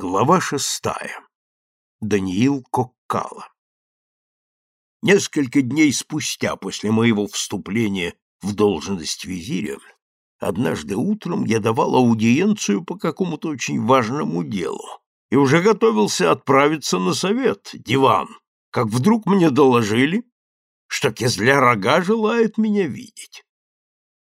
Глава шестая. Даниил Коккала. Несколько дней спустя после моего вступления в должность визиря, однажды утром я давал аудиенцию по какому-то очень важному делу и уже готовился отправиться на совет, диван, как вдруг мне доложили, что Кезля-Рога желает меня видеть.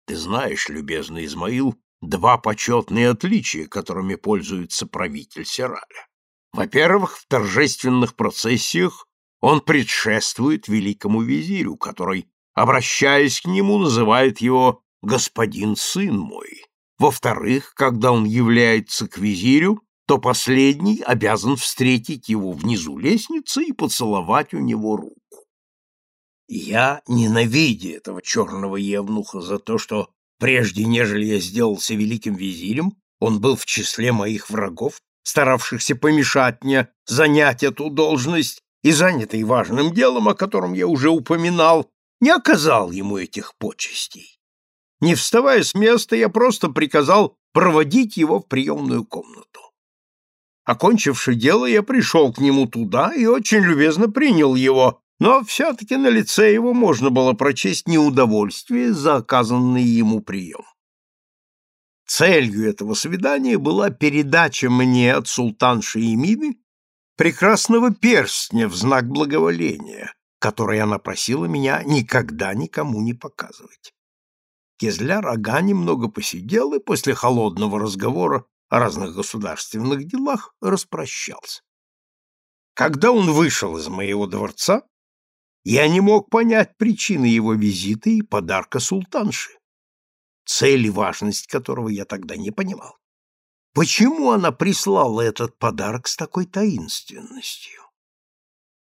Ты знаешь, любезный Измаил, два почетные отличия, которыми пользуется правитель Сираля. Во-первых, в торжественных процессиях он предшествует великому визирю, который, обращаясь к нему, называет его «господин сын мой». Во-вторых, когда он является к визирю, то последний обязан встретить его внизу лестницы и поцеловать у него руку. Я, ненавидя этого черного евнуха за то, что Прежде, нежели я сделался великим визирем, он был в числе моих врагов, старавшихся помешать мне занять эту должность и занятый важным делом, о котором я уже упоминал, не оказал ему этих почестей. Не вставая с места, я просто приказал проводить его в приемную комнату. Окончивши дело, я пришел к нему туда и очень любезно принял его, но все-таки на лице его можно было прочесть неудовольствие за оказанный ему прием. Целью этого свидания была передача мне от султанши Емины прекрасного перстня в знак благоволения, который она просила меня никогда никому не показывать. Кезляр Ага немного посидел и после холодного разговора о разных государственных делах распрощался. Когда он вышел из моего дворца, я не мог понять причины его визита и подарка султанши, цель и важность которого я тогда не понимал. Почему она прислала этот подарок с такой таинственностью?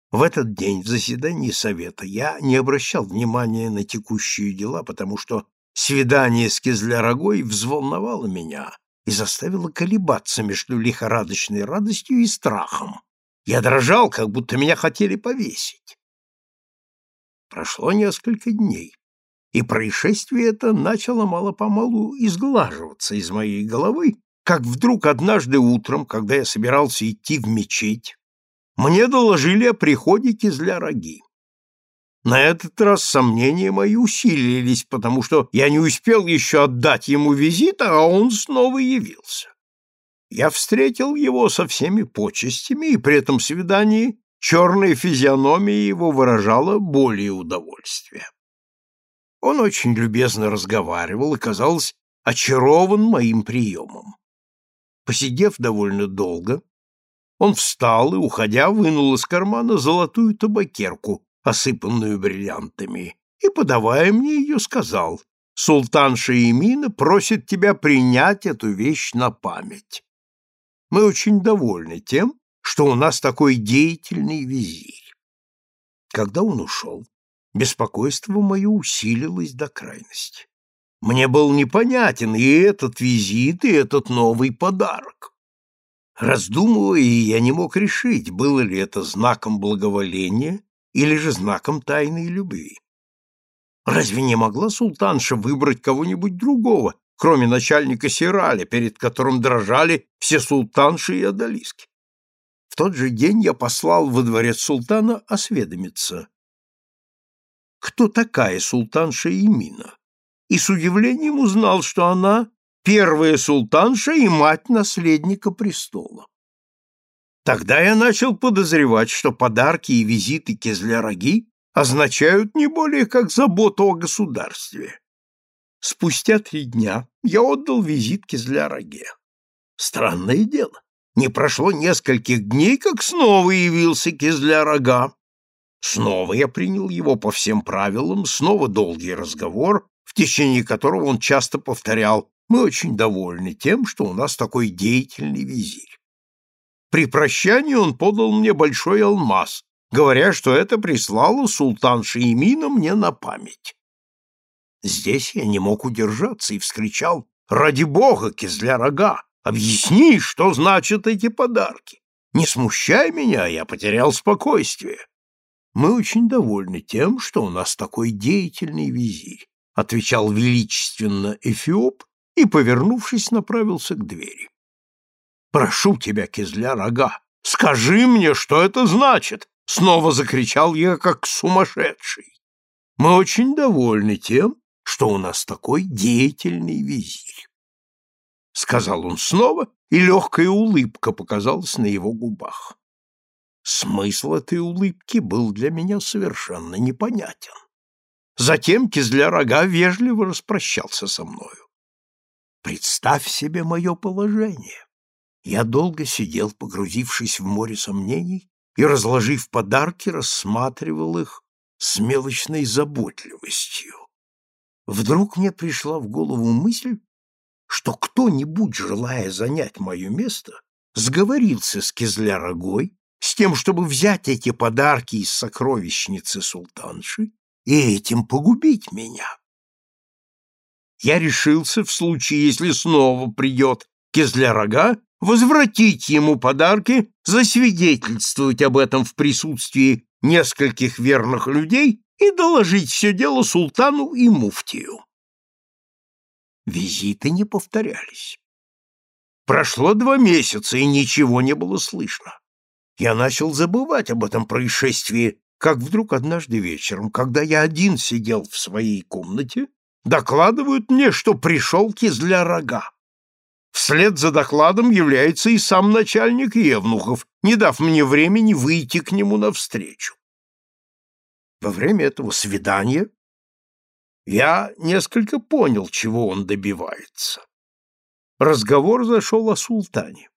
В этот день в заседании совета я не обращал внимания на текущие дела, потому что свидание с Кизлярогой взволновало меня и заставило колебаться между лихорадочной радостью и страхом. Я дрожал, как будто меня хотели повесить. Прошло несколько дней, и происшествие это начало мало-помалу изглаживаться из моей головы, как вдруг однажды утром, когда я собирался идти в мечеть, мне доложили о приходе Кизля-Роги. На этот раз сомнения мои усилились, потому что я не успел еще отдать ему визит, а он снова явился. Я встретил его со всеми почестями, и при этом свидании Черная физиономия его выражала более удовольствие. Он очень любезно разговаривал и, казалось, очарован моим приемом. Посидев довольно долго, он встал и, уходя, вынул из кармана золотую табакерку, осыпанную бриллиантами, и, подавая мне ее, сказал, «Султан Шаимина просит тебя принять эту вещь на память. Мы очень довольны тем, что у нас такой деятельный визирь. Когда он ушел, беспокойство мое усилилось до крайности. Мне был непонятен и этот визит, и этот новый подарок. Раздумывая, я не мог решить, было ли это знаком благоволения или же знаком тайной любви. Разве не могла султанша выбрать кого-нибудь другого, кроме начальника Сираля, перед которым дрожали все султанши и одолиски? В тот же день я послал во дворец султана осведомиться, кто такая султанша Имина, и с удивлением узнал, что она первая султанша и мать наследника престола. Тогда я начал подозревать, что подарки и визиты Кезляраги означают не более как заботу о государстве. Спустя три дня я отдал визит Кезляраге. Странное дело. Не прошло нескольких дней, как снова явился Кизля-Рога. Снова я принял его по всем правилам, снова долгий разговор, в течение которого он часто повторял «Мы очень довольны тем, что у нас такой деятельный визирь». При прощании он подал мне большой алмаз, говоря, что это прислала султан Шеймина мне на память. Здесь я не мог удержаться и вскричал «Ради бога, Кизля-Рога! Объясни, что значат эти подарки. Не смущай меня, я потерял спокойствие. Мы очень довольны тем, что у нас такой деятельный визирь, отвечал величественно Эфиоп и, повернувшись, направился к двери. Прошу тебя, кизля-рога, скажи мне, что это значит!» Снова закричал я, как сумасшедший. «Мы очень довольны тем, что у нас такой деятельный визирь», — сказал он снова, и легкая улыбка показалась на его губах. Смысл этой улыбки был для меня совершенно непонятен. Затем Кизля-Рога вежливо распрощался со мною. Представь себе мое положение. Я долго сидел, погрузившись в море сомнений, и, разложив подарки, рассматривал их с мелочной заботливостью. Вдруг мне пришла в голову мысль, что кто-нибудь, желая занять мое место, сговорился с Кизля-Рогой с тем, чтобы взять эти подарки из сокровищницы султанши и этим погубить меня. Я решился, в случае, если снова придет Кизля-Рога, возвратить ему подарки, засвидетельствовать об этом в присутствии нескольких верных людей и доложить все дело султану и муфтию. Визиты не повторялись. Прошло два месяца, и ничего не было слышно. Я начал забывать об этом происшествии, как вдруг однажды вечером, когда я один сидел в своей комнате, докладывают мне, что пришел кизля рога. Вслед за докладом является и сам начальник Евнухов, не дав мне времени выйти к нему навстречу. Во время этого свидания я несколько понял, чего он добивается. Разговор зашел о султане.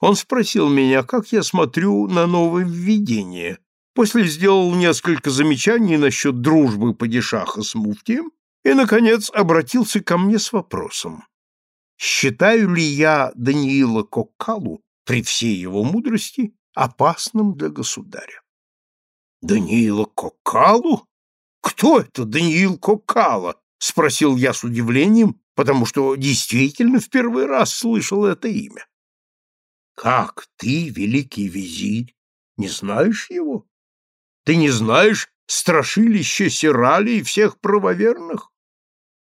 Он спросил меня, как я смотрю на нововведение, после сделал несколько замечаний насчет дружбы падишаха с муфтием и, наконец, обратился ко мне с вопросом. Считаю ли я Даниила Коккалу при всей его мудрости опасным для государя? Даниила Коккалу? Кто это Даниил Коккала? Спросил я с удивлением, потому что действительно в первый раз слышал это имя. Как ты, великий визирь, не знаешь его? Ты не знаешь страшилище Сирали и всех правоверных?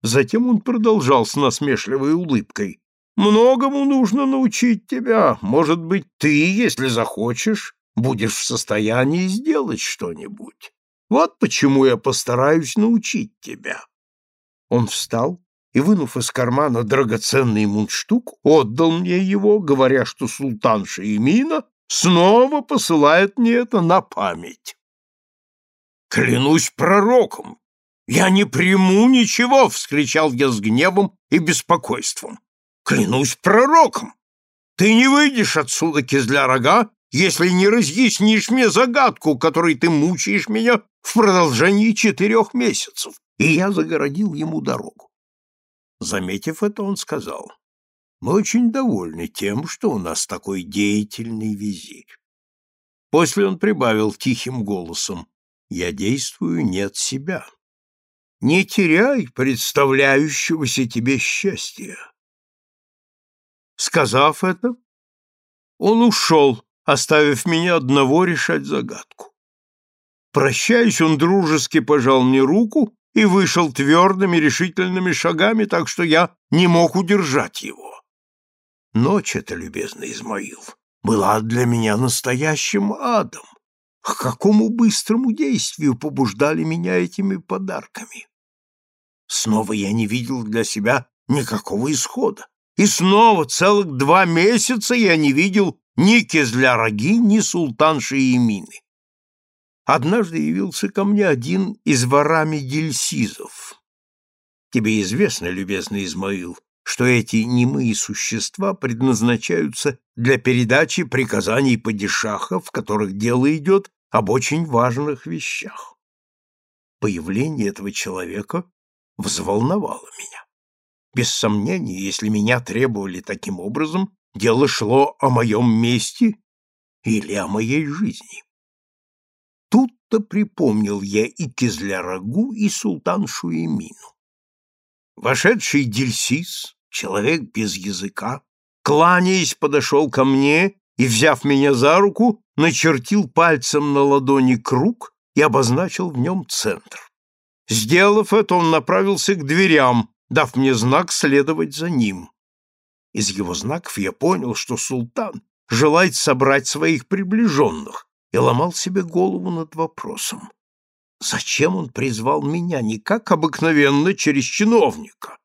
Затем он продолжал с насмешливой улыбкой. «Многому нужно научить тебя. Может быть, ты, если захочешь, будешь в состоянии сделать что-нибудь. Вот почему я постараюсь научить тебя». Он встал и, вынув из кармана драгоценный мундштук, отдал мне его, говоря, что султан Шаимина снова посылает мне это на память. «Клянусь пророком! Я не приму ничего!» — вскричал я с гневом и беспокойством. «Клянусь пророком! Ты не выйдешь отсюда, кизля-рога, если не разъяснишь мне загадку, которой ты мучаешь меня в продолжении четырех месяцев!» И я загородил ему дорогу. Заметив это, он сказал, «Мы очень довольны тем, что у нас такой деятельный визирь». После он прибавил тихим голосом, «Я действую не от себя. Не теряй представляющегося тебе счастья». Сказав это, он ушел, оставив меня одного решать загадку. Прощаясь, он дружески пожал мне руку и вышел твердыми решительными шагами, так что я не мог удержать его. Ночь эта, любезный Измаил, была для меня настоящим адом. К какому быстрому действию побуждали меня этими подарками? Снова я не видел для себя никакого исхода. И снова целых два месяца я не видел ни Кезля-Раги, ни султанши Емины однажды явился ко мне один из ворами дельсизов. Тебе известно, любезный Измаил, что эти немые существа предназначаются для передачи приказаний падишаха, в которых дело идет об очень важных вещах. Появление этого человека взволновало меня. Без сомнения, если меня требовали таким образом, дело шло о моем месте или о моей жизни. Тут-то припомнил я и Кизлярагу, и султан Шуемину. Вошедший Дельсис, человек без языка, кланяясь, подошел ко мне и, взяв меня за руку, начертил пальцем на ладони круг и обозначил в нем центр. Сделав это, он направился к дверям, дав мне знак следовать за ним. Из его знаков я понял, что султан желает собрать своих приближенных, и ломал себе голову над вопросом. Зачем он призвал меня не как обыкновенно через чиновника,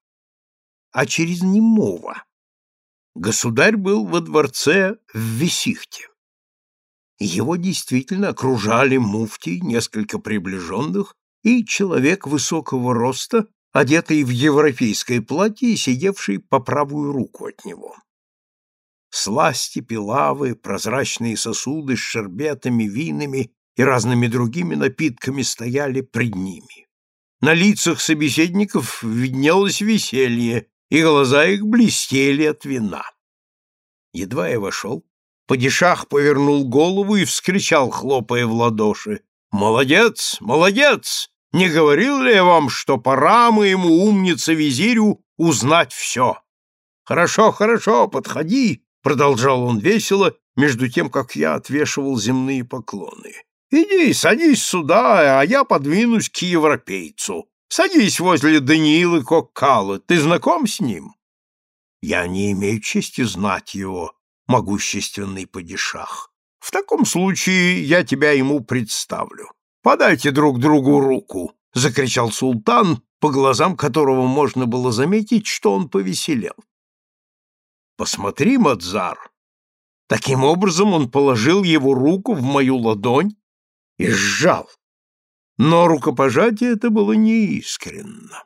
а через немого? Государь был во дворце в Висихте. Его действительно окружали муфтий, несколько приближенных и человек высокого роста, одетый в европейское платье и сидевший по правую руку от него. Сласти, пилавы, прозрачные сосуды с шербетами, винами и разными другими напитками стояли пред ними. На лицах собеседников виднелось веселье, и глаза их блестели от вина. Едва я вошел, падишах повернул голову и вскричал, хлопая в ладоши, «Молодец, молодец! Не говорил ли я вам, что пора моему умнице-визирю узнать все? Хорошо, хорошо, подходи, продолжал он весело, между тем, как я отвешивал земные поклоны. Иди, садись сюда, а я подвинусь к европейцу. Садись возле Даниила Коккала. Ты знаком с ним? Я не имею чести знать его, могущественный падишах. В таком случае я тебя ему представлю. Подайте друг другу руку, закричал султан, по глазам которого можно было заметить, что он повеселел. Посмотри, Мадзар. Таким образом он положил его руку в мою ладонь и сжал. Но рукопожатие это было неискренно.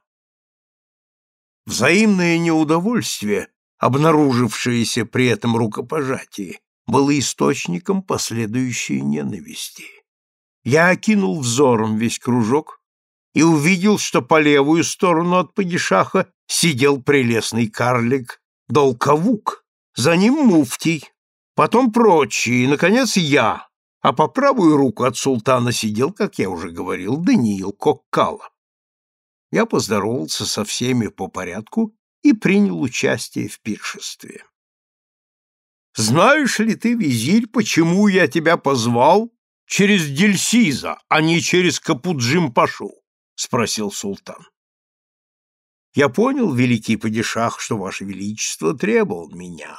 Взаимное неудовольствие, обнаружившееся при этом рукопожатии, было источником последующей ненависти. Я окинул взором весь кружок и увидел, что по левую сторону от падишаха сидел прелестный карлик Долковук, за ним муфтий, потом прочие, и, наконец, я, а по правую руку от султана сидел, как я уже говорил, Даниил Коккала. Я поздоровался со всеми по порядку и принял участие в пиршестве. «Знаешь ли ты, визирь, почему я тебя позвал через Дельсиза, а не через Капуджим-Пашу?» — спросил султан. Я понял, великий падишах, что ваше величество требовал меня.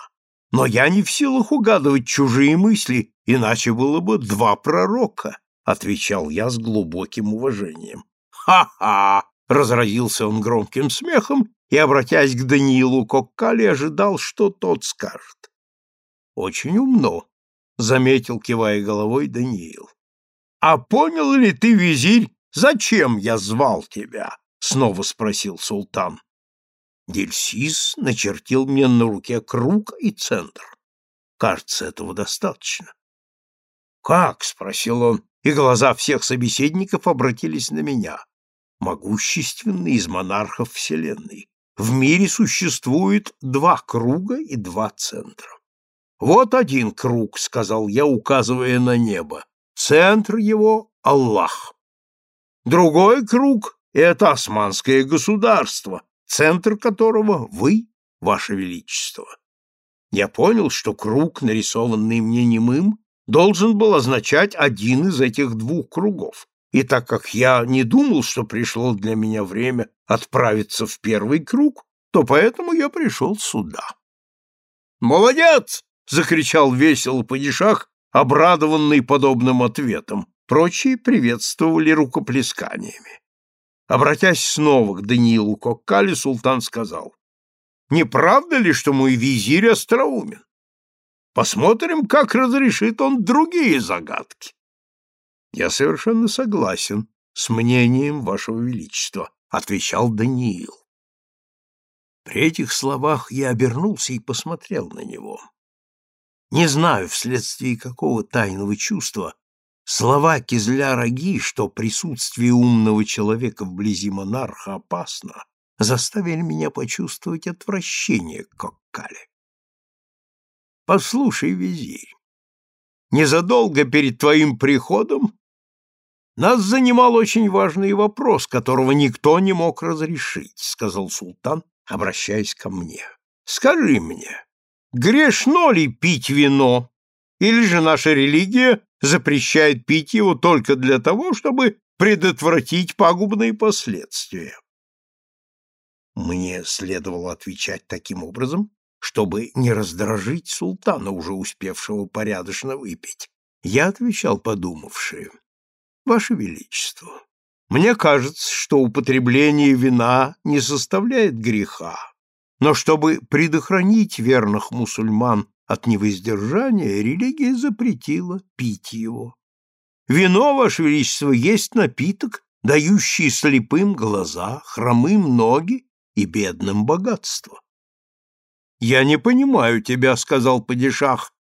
Но я не в силах угадывать чужие мысли, иначе было бы два пророка, — отвечал я с глубоким уважением. «Ха-ха!» — разразился он громким смехом и, обратясь к Даниилу Коккали, ожидал, что тот скажет. «Очень умно», — заметил, кивая головой Даниил. «А понял ли ты, визирь, зачем я звал тебя?» Снова спросил султан. Дельсис начертил мне на руке круг и центр. Кажется, этого достаточно. Как? спросил он, и глаза всех собеседников обратились на меня. Могущественный из монархов вселенной. В мире существует два круга и два центра. Вот один круг, сказал я, указывая на небо. Центр его Аллах. Другой круг это османское государство, центр которого вы, ваше величество. Я понял, что круг, нарисованный мне немым, должен был означать один из этих двух кругов. И так как я не думал, что пришло для меня время отправиться в первый круг, то поэтому я пришел сюда. «Молодец!» — закричал весело падишах, обрадованный подобным ответом. Прочие приветствовали рукоплесканиями. Обратясь снова к Даниилу Коккали, султан сказал, «Не правда ли, что мой визирь остроумен? Посмотрим, как разрешит он другие загадки». «Я совершенно согласен с мнением вашего величества», — отвечал Даниил. При этих словах я обернулся и посмотрел на него. Не знаю, вследствие какого тайного чувства Слова Кизля-Раги, что присутствие умного человека вблизи монарха опасно, заставили меня почувствовать отвращение к Коккале. Послушай, визирь, незадолго перед твоим приходом нас занимал очень важный вопрос, которого никто не мог разрешить, сказал султан, обращаясь ко мне. Скажи мне, грешно ли пить вино, или же наша религия запрещает пить его только для того, чтобы предотвратить пагубные последствия. Мне следовало отвечать таким образом, чтобы не раздражить султана, уже успевшего порядочно выпить. Я отвечал, подумавши, «Ваше Величество, мне кажется, что употребление вина не составляет греха, но чтобы предохранить верных мусульман от невоздержания, религия запретила пить его. Вино, Ваше Величество, есть напиток, дающий слепым глаза, хромым ноги и бедным богатство. «Я не понимаю тебя», — сказал падишах.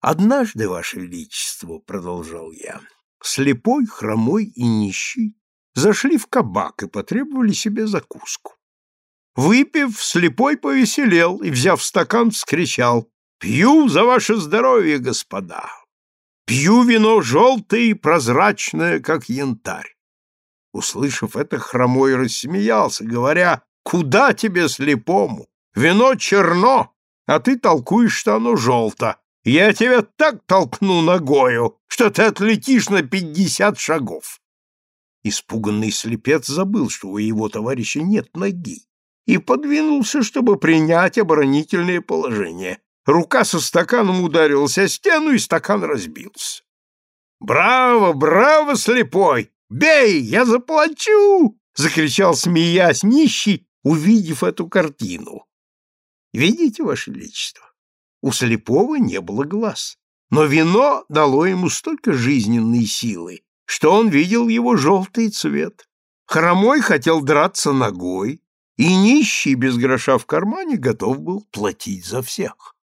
«Однажды, Ваше Величество», — продолжал я, — слепой, хромой и нищий зашли в кабак и потребовали себе закуску. Выпив, слепой повеселел и, взяв стакан, вскричал «Пью за ваше здоровье, господа! Пью вино желтое и прозрачное, как янтарь!» Услышав это, хромой рассмеялся, говоря «Куда тебе, слепому? Вино черно, а ты толкуешь, что оно желто. Я тебя так толкну ногою, что ты отлетишь на пятьдесят шагов!» Испуганный слепец забыл, что у его товарища нет ноги, и подвинулся, чтобы принять оборонительное положение. Рука со стаканом ударилась о стену, и стакан разбился. «Браво, браво, слепой! Бей, я заплачу!» — закричал, смеясь, нищий, увидев эту картину. «Видите, Ваше Величество, у слепого не было глаз, но вино дало ему столько жизненной силы, что он видел его желтый цвет. Хромой хотел драться ногой, и нищий без гроша в кармане готов был платить за всех.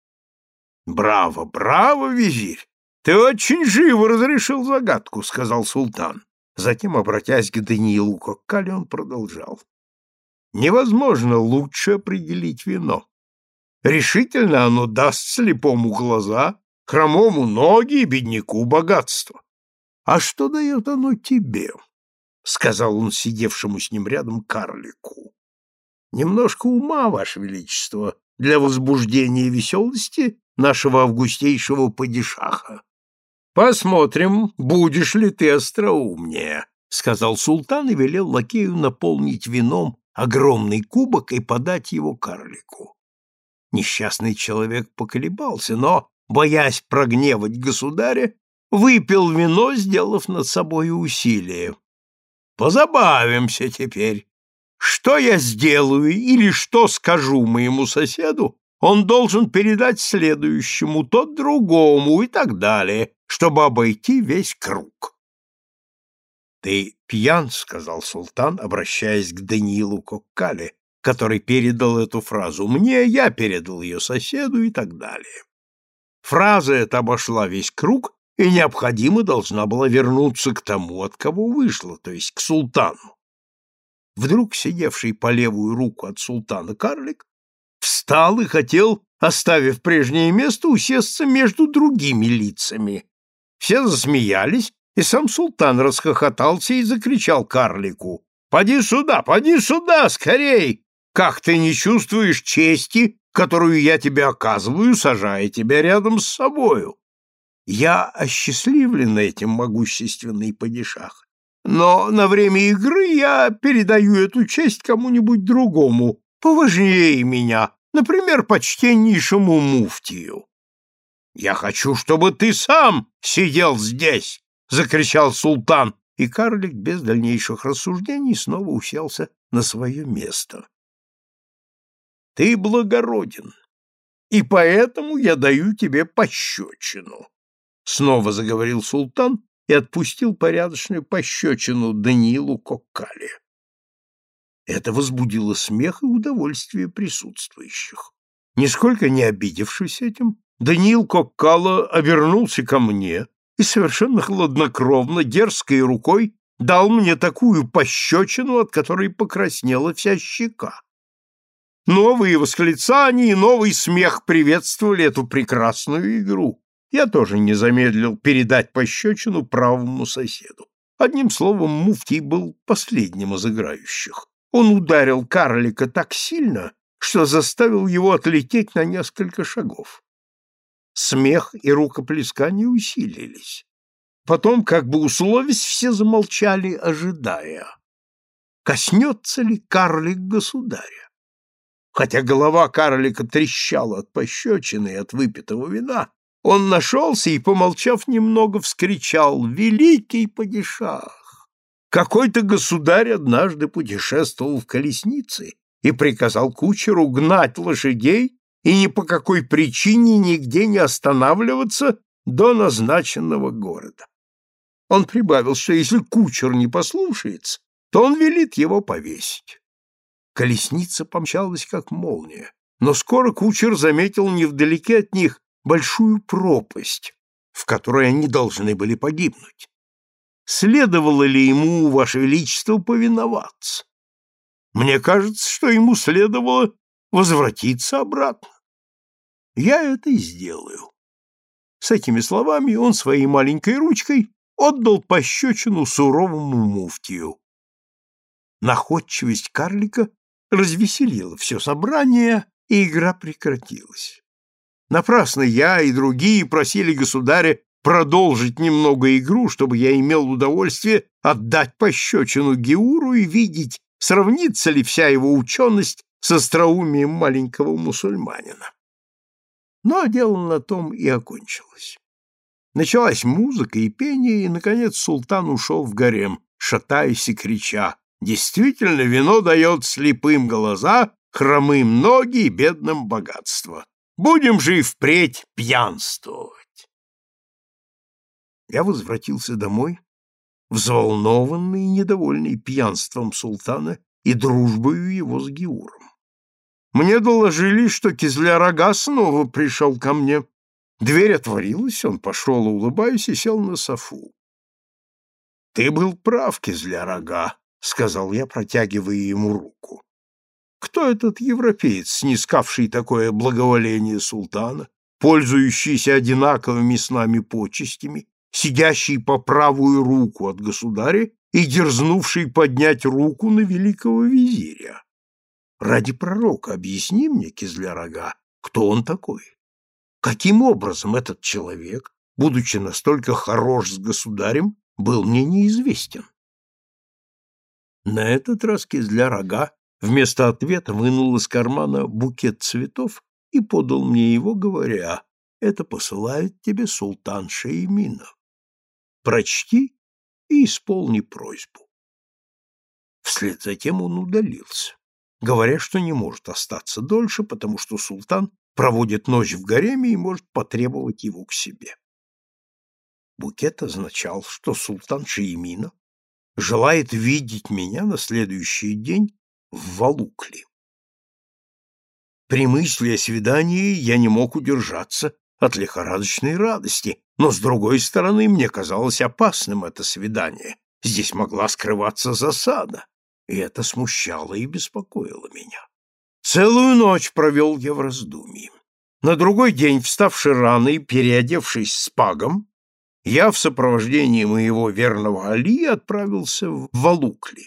«Браво, браво, визирь! Ты очень живо разрешил загадку», — сказал султан. Затем, обратясь к Даниилу Коккале, он продолжал. «Невозможно лучше определить вино. Решительно оно даст слепому глаза, хромому ноги и бедняку богатство. «А что дает оно тебе?» — сказал он сидевшему с ним рядом карлику. «Немножко ума, Ваше Величество, для возбуждения и веселости нашего августейшего падишаха. Посмотрим, будешь ли ты остроумнее», — сказал султан и велел лакею наполнить вином огромный кубок и подать его карлику. Несчастный человек поколебался, но, боясь прогневать государя, выпил вино, сделав над собой усилие. Позабавимся теперь. Что я сделаю или что скажу моему соседу, он должен передать следующему, тот другому и так далее, чтобы обойти весь круг. «Ты пьян», — сказал султан, обращаясь к Даниилу Коккале, который передал эту фразу мне, я передал ее соседу и так далее. Фраза эта обошла весь круг и необходимо должна была вернуться к тому, от кого вышла, то есть к султану. Вдруг сидевший по левую руку от султана карлик встал и хотел, оставив прежнее место, усесться между другими лицами. Все засмеялись, и сам султан расхохотался и закричал карлику. «Поди сюда, поди сюда, скорей! Как ты не чувствуешь чести, которую я тебе оказываю, сажая тебя рядом с собою?» Я осчастливлен этим могущественный падишах, но на время игры я передаю эту честь кому-нибудь другому, поважнее меня, например, почтеннейшему муфтию. «Я хочу, чтобы ты сам сидел здесь!» — закричал султан, и карлик без дальнейших рассуждений снова уселся на свое место. «Ты благороден, и поэтому я даю тебе пощечину. Снова заговорил султан и отпустил порядочную пощечину Даниилу Коккале. Это возбудило смех и удовольствие присутствующих. Нисколько не обидевшись этим, Даниил Коккала обернулся ко мне и совершенно хладнокровно, дерзкой рукой дал мне такую пощечину, от которой покраснела вся щека. Новые восклицания и новый смех приветствовали эту прекрасную игру. Я тоже не замедлил передать пощечину правому соседу. Одним словом, муфтий был последним из играющих. Он ударил карлика так сильно, что заставил его отлететь на несколько шагов. Смех и рукоплескание усилились. Потом, как бы условясь, все замолчали, ожидая. Коснется ли карлик государя? Хотя голова карлика трещала от пощечины и от выпитого вина, он нашелся и, помолчав немного, вскричал «Великий падишах! Какой-то государь однажды путешествовал в колеснице и приказал кучеру гнать лошадей и ни по какой причине нигде не останавливаться до назначенного города. Он прибавил, что если кучер не послушается, то он велит его повесить. Колесница помчалась, как молния, но скоро кучер заметил невдалеке от них большую пропасть, в которой они должны были погибнуть. Следовало ли ему, Ваше Величество, повиноваться? Мне кажется, что ему следовало возвратиться обратно. Я это и сделаю. С этими словами он своей маленькой ручкой отдал пощечину суровому муфтию. Находчивость карлика развеселила все собрание, и игра прекратилась. Напрасно я и другие просили государя продолжить немного игру, чтобы я имел удовольствие отдать пощечину Геуру и видеть, сравнится ли вся его ученость с остроумием маленького мусульманина. Но дело на том и окончилось. Началась музыка и пение, и, наконец, султан ушел в гарем, шатаясь и крича. Действительно, вино дает слепым глаза, хромым ноги и бедным богатство. Будем же и впредь пьянствовать. Я возвратился домой, взволнованный и недовольный пьянством султана и дружбою его с Геуром. Мне доложили, что Кизля-Рога снова пришел ко мне. Дверь отворилась, он пошел, улыбаясь, и сел на софу. — Ты был прав, Кизля-Рога, — сказал я, протягивая ему руку. — Кто этот европеец, снискавший такое благоволение султана, пользующийся одинаковыми с нами почестями, сидящий по правую руку от государя и дерзнувший поднять руку на великого визиря? Ради пророка объясни мне, Кизлярага, кто он такой? Каким образом этот человек, будучи настолько хорош с государем, был мне неизвестен? На этот раз Кизлярага вместо ответа вынул из кармана букет цветов и подал мне его, говоря, «Это посылает тебе султан Шеймина. Прочти и исполни просьбу». Вслед за тем он удалился говоря, что не может остаться дольше, потому что султан проводит ночь в гареме и может потребовать его к себе. Букет означал, что султан Шиемина желает видеть меня на следующий день в Валукли. При мысли о свидании я не мог удержаться от лихорадочной радости, но, с другой стороны, мне казалось опасным это свидание. Здесь могла скрываться засада и это смущало и беспокоило меня. Целую ночь провел я в раздумье. На другой день, вставший рано и переодевшись с пагом, я в сопровождении моего верного Али отправился в Валукли.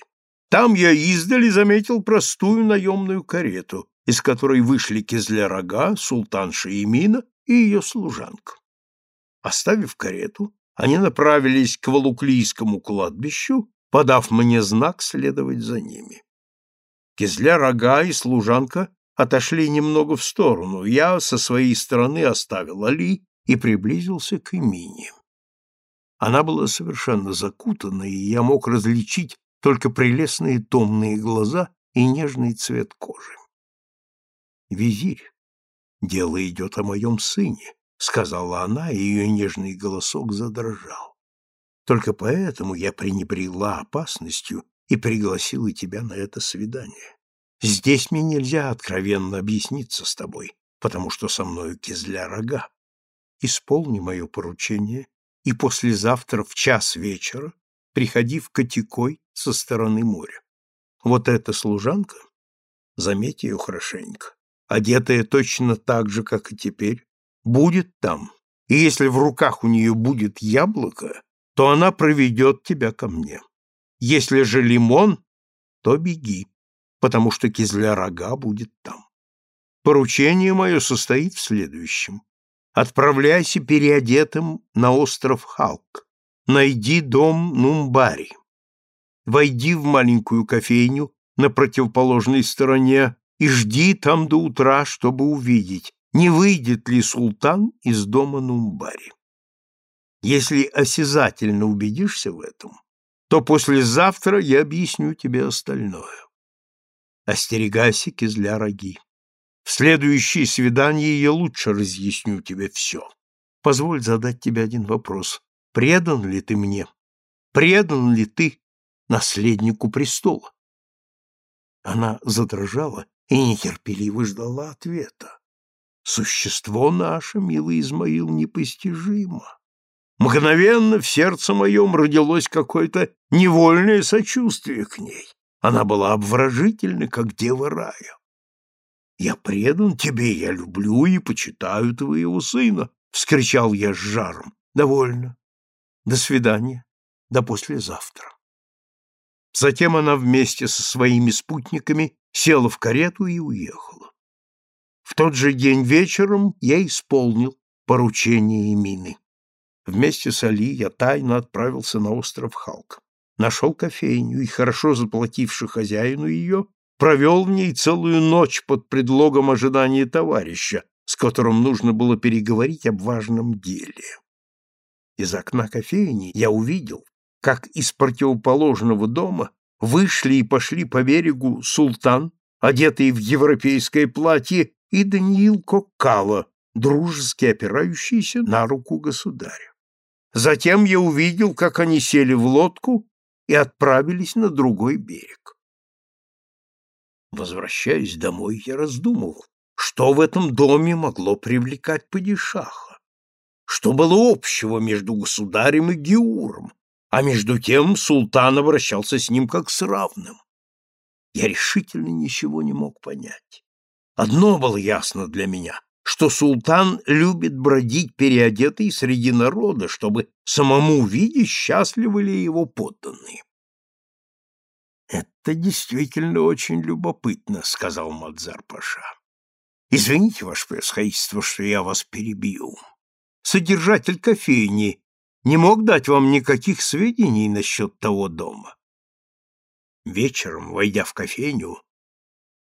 Там я издали заметил простую наемную карету, из которой вышли Кизля-Рога, султан Шаимина и ее служанка. Оставив карету, они направились к Валуклийскому кладбищу подав мне знак следовать за ними. Кизля, рога и служанка отошли немного в сторону. Я со своей стороны оставил Али и приблизился к Эмине. Она была совершенно закутана, и я мог различить только прелестные томные глаза и нежный цвет кожи. «Визирь, дело идет о моем сыне», — сказала она, и ее нежный голосок задрожал. Только поэтому я пренебрегла опасностью и пригласила тебя на это свидание. Здесь мне нельзя откровенно объясниться с тобой, потому что со мною кизля рога. Исполни мое поручение, и послезавтра в час вечера приходи в Котикой со стороны моря. Вот эта служанка, заметь ее хорошенько, одетая точно так же, как и теперь, будет там, и если в руках у нее будет яблоко, то она проведет тебя ко мне. Если же лимон, то беги, потому что кизля-рога будет там. Поручение мое состоит в следующем. Отправляйся переодетым на остров Халк. Найди дом Нумбари. Войди в маленькую кофейню на противоположной стороне, и жди там до утра, чтобы увидеть, не выйдет ли султан из дома Нумбари. Если осязательно убедишься в этом, то послезавтра я объясню тебе остальное. Остерегайся кизля-роги. В следующее свидание я лучше разъясню тебе все. Позволь задать тебе один вопрос. Предан ли ты мне? Предан ли ты наследнику престола? Она задрожала и нетерпеливо ждала ответа. Существо наше, милый Измаил, непостижимо. Мгновенно в сердце моем родилось какое-то невольное сочувствие к ней. Она была обворожительна, как дева рая. «Я предан тебе, я люблю и почитаю твоего сына», — вскричал я с жаром. «Довольно. До свидания. До послезавтра». Затем она вместе со своими спутниками села в карету и уехала. В тот же день вечером я исполнил поручение Эмины. Вместе с Али я тайно отправился на остров Халк. Нашел кофейню и, хорошо заплативший хозяину ее, провел в ней целую ночь под предлогом ожидания товарища, с которым нужно было переговорить об важном деле. Из окна кофейни я увидел, как из противоположного дома вышли и пошли по берегу султан, одетый в европейское платье, и Даниил Коккава, дружески опирающийся на руку государя. Затем я увидел, как они сели в лодку и отправились на другой берег. Возвращаясь домой, я раздумывал, что в этом доме могло привлекать падишаха, что было общего между государем и Геуром, а между тем султан обращался с ним как с равным. Я решительно ничего не мог понять. Одно было ясно для меня, что султан любит бродить переодетый среди народа, чтобы самому видеть, счастливы ли его подданные. «Это действительно очень любопытно», — сказал Мадзар-паша. «Извините, ваше происходительство, что я вас перебью. Содержатель кофейни не мог дать вам никаких сведений насчет того дома. Вечером, войдя в кофейню,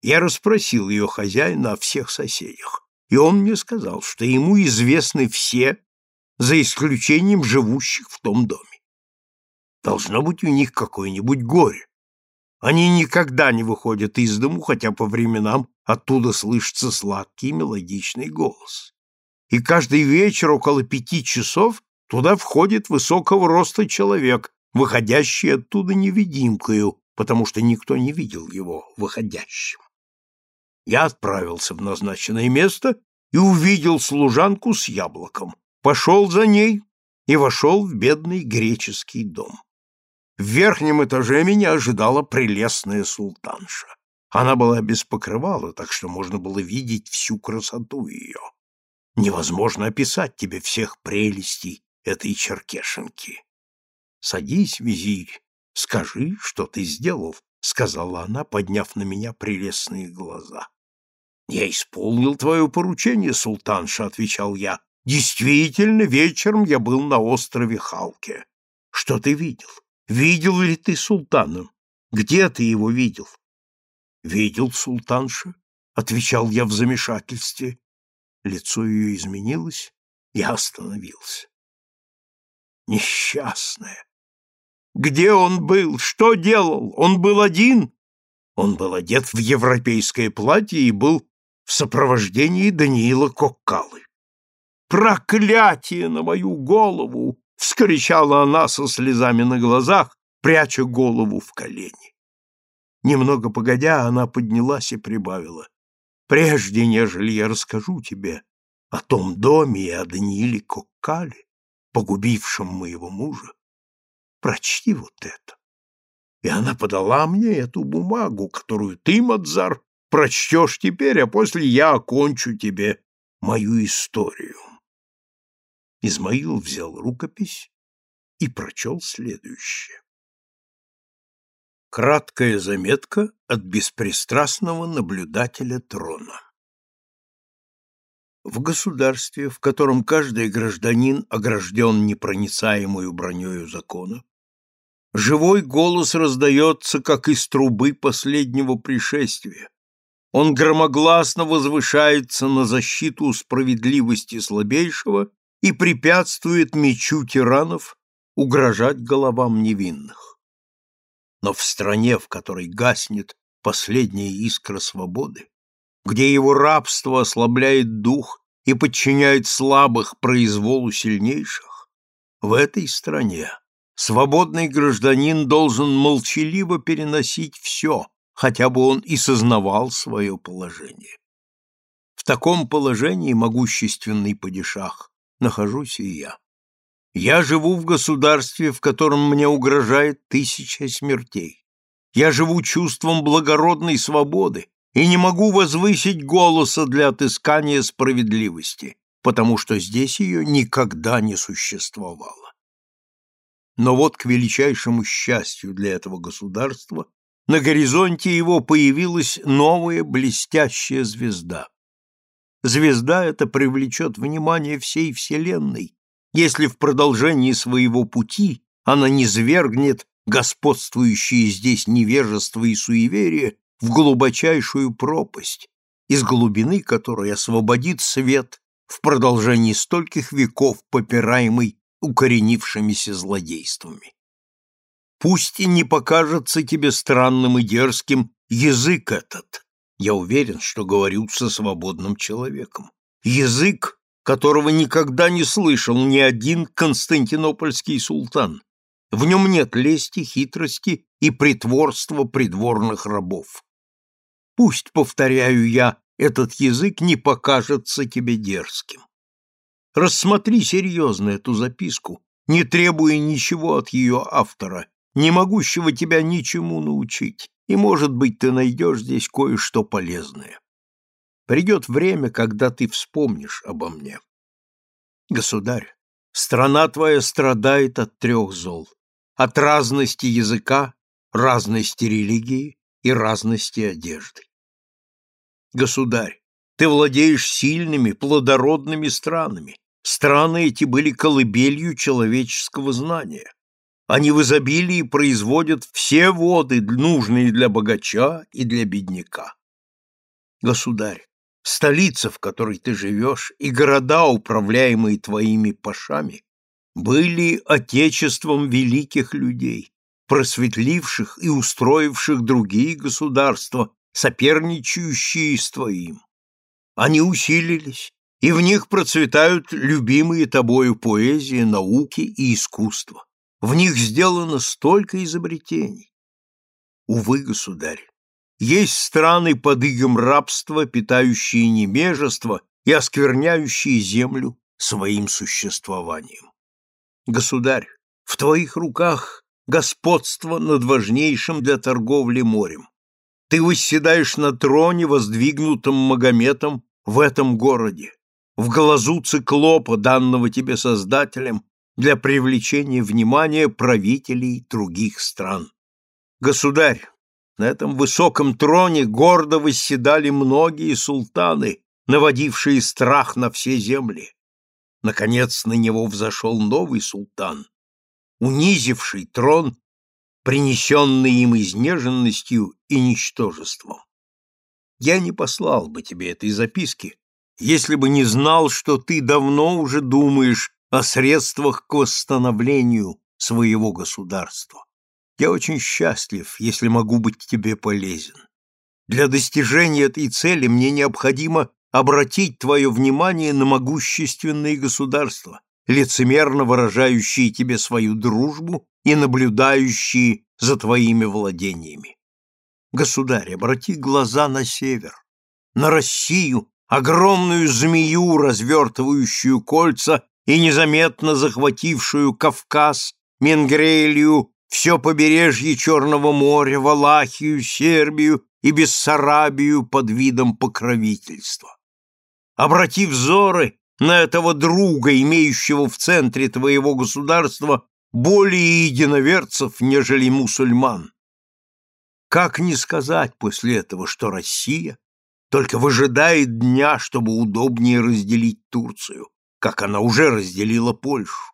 я расспросил ее хозяина о всех соседях, и он мне сказал, что ему известны все, за исключением живущих в том доме. Должно быть у них какое-нибудь горе. Они никогда не выходят из дому, хотя по временам оттуда слышится сладкий мелодичный голос. И каждый вечер около пяти часов Туда входит высокого роста человек, выходящий оттуда невидимкою, потому что никто не видел его выходящим. Я отправился в назначенное место и увидел служанку с яблоком, пошел за ней и вошел в бедный греческий дом. В верхнем этаже меня ожидала прелестная султанша. Она была без покрывала, так что можно было видеть всю красоту ее. Невозможно описать тебе всех прелестей этой черкешенки. «Садись, визирь, скажи, что ты сделал», — сказала она, подняв на меня прелестные глаза. «Я исполнил твое поручение, султанша», — отвечал я. «Действительно, вечером я был на острове Халке. Что ты видел? Видел ли ты султана? Где ты его видел?» «Видел, султанша», — отвечал я в замешательстве. Лицо ее изменилось, я остановился. Несчастная! Где он был? Что делал? Он был один? Он был одет в европейское платье и был в сопровождении Даниила Коккалы. «Проклятие на мою голову!» — вскричала она со слезами на глазах, пряча голову в колени. Немного погодя, она поднялась и прибавила. «Прежде, нежели я расскажу тебе о том доме и о Данииле Коккале, погубившем моего мужа, прочти вот это. И она подала мне эту бумагу, которую ты, Мадзар, прочтешь теперь, а после я окончу тебе мою историю. Измаил взял рукопись и прочел следующее. Краткая заметка от беспристрастного наблюдателя трона. В государстве, в котором каждый гражданин огражден непроницаемую бронею закона, живой голос раздается, как из трубы последнего пришествия, Он громогласно возвышается на защиту справедливости слабейшего и препятствует мечу тиранов угрожать головам невинных. Но в стране, в которой гаснет последняя искра свободы, где его рабство ослабляет дух и подчиняет слабых произволу сильнейших, в этой стране свободный гражданин должен молчаливо переносить все, хотя бы он и сознавал свое положение. В таком положении, могущественный падишах, нахожусь и я. Я живу в государстве, в котором мне угрожает тысяча смертей. Я живу чувством благородной свободы и не могу возвысить голоса для отыскания справедливости, потому что здесь ее никогда не существовало. Но вот к величайшему счастью для этого государства на горизонте его появилась новая блестящая звезда. Звезда эта привлечет внимание всей Вселенной, если в продолжении своего пути она не свергнет господствующие здесь невежество и суеверие в глубочайшую пропасть, из глубины которой освободит свет в продолжении стольких веков попираемый укоренившимися злодействами. Пусть и не покажется тебе странным и дерзким язык этот, я уверен, что говорю со свободным человеком. Язык, которого никогда не слышал ни один константинопольский султан. В нем нет лести, хитрости и притворства придворных рабов. Пусть, повторяю я, этот язык не покажется тебе дерзким. Рассмотри серьезно эту записку, не требуя ничего от ее автора, не могущего тебя ничему научить, и, может быть, ты найдешь здесь кое-что полезное. Придет время, когда ты вспомнишь обо мне. Государь, страна твоя страдает от трех зол. От разности языка, разности религии и разности одежды. Государь, ты владеешь сильными, плодородными странами. Страны эти были колыбелью человеческого знания. Они в изобилии производят все воды, нужные для богача и для бедняка. Государь, столица, в которой ты живешь, и города, управляемые твоими пашами, были отечеством великих людей, просветливших и устроивших другие государства, соперничающие с твоим. Они усилились, и в них процветают любимые тобою поэзия, науки и искусство. В них сделано столько изобретений. Увы, государь, есть страны под игом рабства, питающие немежество и оскверняющие землю своим существованием. Государь, в твоих руках господство над важнейшим для торговли морем. Ты восседаешь на троне, воздвигнутом Магометом в этом городе, в глазу циклопа, данного тебе Создателем, для привлечения внимания правителей других стран. Государь, на этом высоком троне гордо восседали многие султаны, наводившие страх на все земли. Наконец на него взошел новый султан, унизивший трон, принесенный им изнеженностью и ничтожеством. Я не послал бы тебе этой записки, если бы не знал, что ты давно уже думаешь о средствах к восстановлению своего государства. Я очень счастлив, если могу быть тебе полезен. Для достижения этой цели мне необходимо обратить твое внимание на могущественные государства, лицемерно выражающие тебе свою дружбу и наблюдающие за твоими владениями. Государь, обрати глаза на север, на Россию, огромную змею, развертывающую кольца и незаметно захватившую Кавказ, Менгрелию, все побережье Черного моря, Валахию, Сербию и Бессарабию под видом покровительства. Обрати взоры на этого друга, имеющего в центре твоего государства более единоверцев, нежели мусульман. Как не сказать после этого, что Россия только выжидает дня, чтобы удобнее разделить Турцию, как она уже разделила Польшу.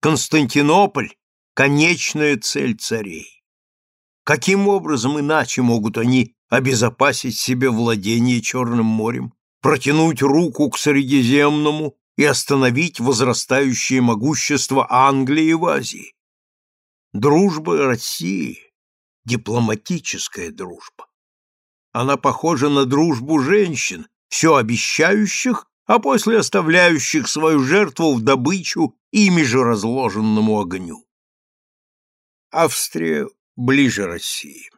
Константинополь — конечная цель царей. Каким образом иначе могут они обезопасить себе владение Черным морем, протянуть руку к Средиземному и остановить возрастающее могущество Англии в Азии. Дружба России — дипломатическая дружба. Она похожа на дружбу женщин, все обещающих, а после оставляющих свою жертву в добычу ими же разложенному огню. Австрия ближе России.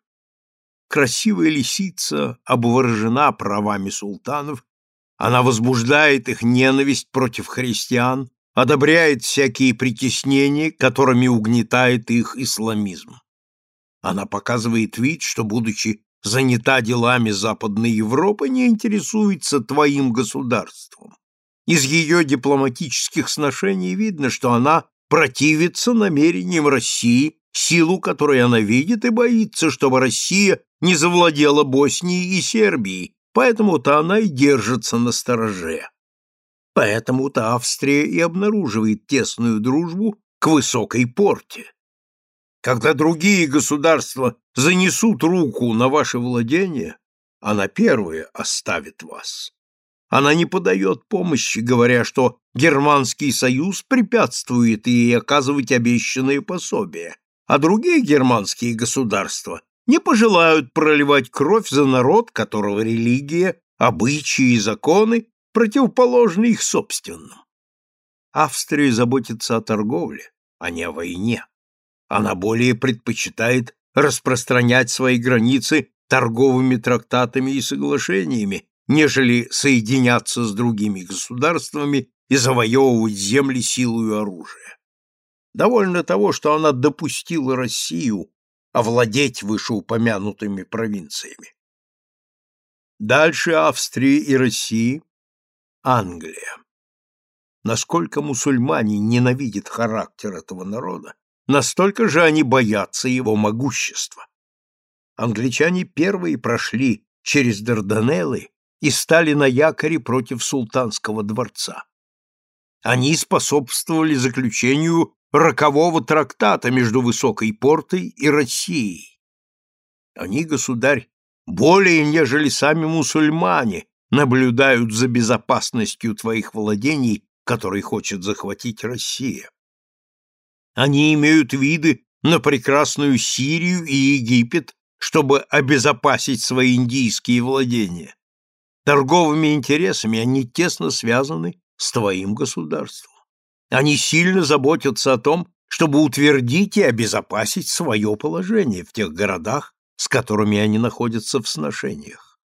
Красивая лисица обворожена правами султанов, она возбуждает их ненависть против христиан, одобряет всякие притеснения, которыми угнетает их исламизм. Она показывает вид, что, будучи занята делами Западной Европы, не интересуется твоим государством. Из ее дипломатических сношений видно, что она противится намерениям России, силу которой она видит, и боится, чтобы Россия не завладела Боснией и Сербией, поэтому-то она и держится на стороже. Поэтому-то Австрия и обнаруживает тесную дружбу к высокой порте. Когда другие государства занесут руку на ваше владение, она первая оставит вас. Она не подает помощи, говоря, что Германский союз препятствует ей оказывать обещанные пособия, а другие германские государства не пожелают проливать кровь за народ, которого религия, обычаи и законы противоположны их собственным. Австрия заботится о торговле, а не о войне. Она более предпочитает распространять свои границы торговыми трактатами и соглашениями, нежели соединяться с другими государствами и завоевывать земли силою оружия. Довольно того, что она допустила Россию овладеть вышеупомянутыми провинциями. Дальше Австрии и России – Англия. Насколько мусульмане ненавидят характер этого народа, настолько же они боятся его могущества. Англичане первые прошли через Дарданеллы и стали на якоре против султанского дворца. Они способствовали заключению рокового трактата между Высокой Портой и Россией. Они, государь, более нежели сами мусульмане, наблюдают за безопасностью твоих владений, которые хочет захватить Россия. Они имеют виды на прекрасную Сирию и Египет, чтобы обезопасить свои индийские владения. Торговыми интересами они тесно связаны с твоим государством. Они сильно заботятся о том, чтобы утвердить и обезопасить свое положение в тех городах, с которыми они находятся в сношениях.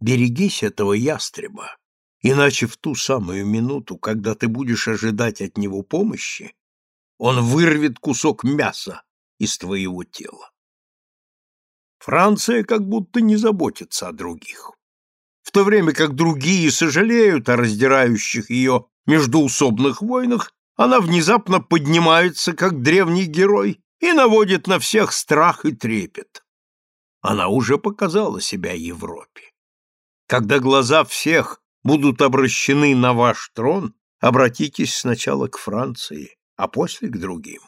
Берегись этого ястреба, иначе в ту самую минуту, когда ты будешь ожидать от него помощи, он вырвет кусок мяса из твоего тела. Франция как будто не заботится о других. В то время как другие сожалеют о раздирающих ее междуусобных войнах, она внезапно поднимается, как древний герой, и наводит на всех страх и трепет. Она уже показала себя Европе. Когда глаза всех будут обращены на ваш трон, обратитесь сначала к Франции, а после к другим.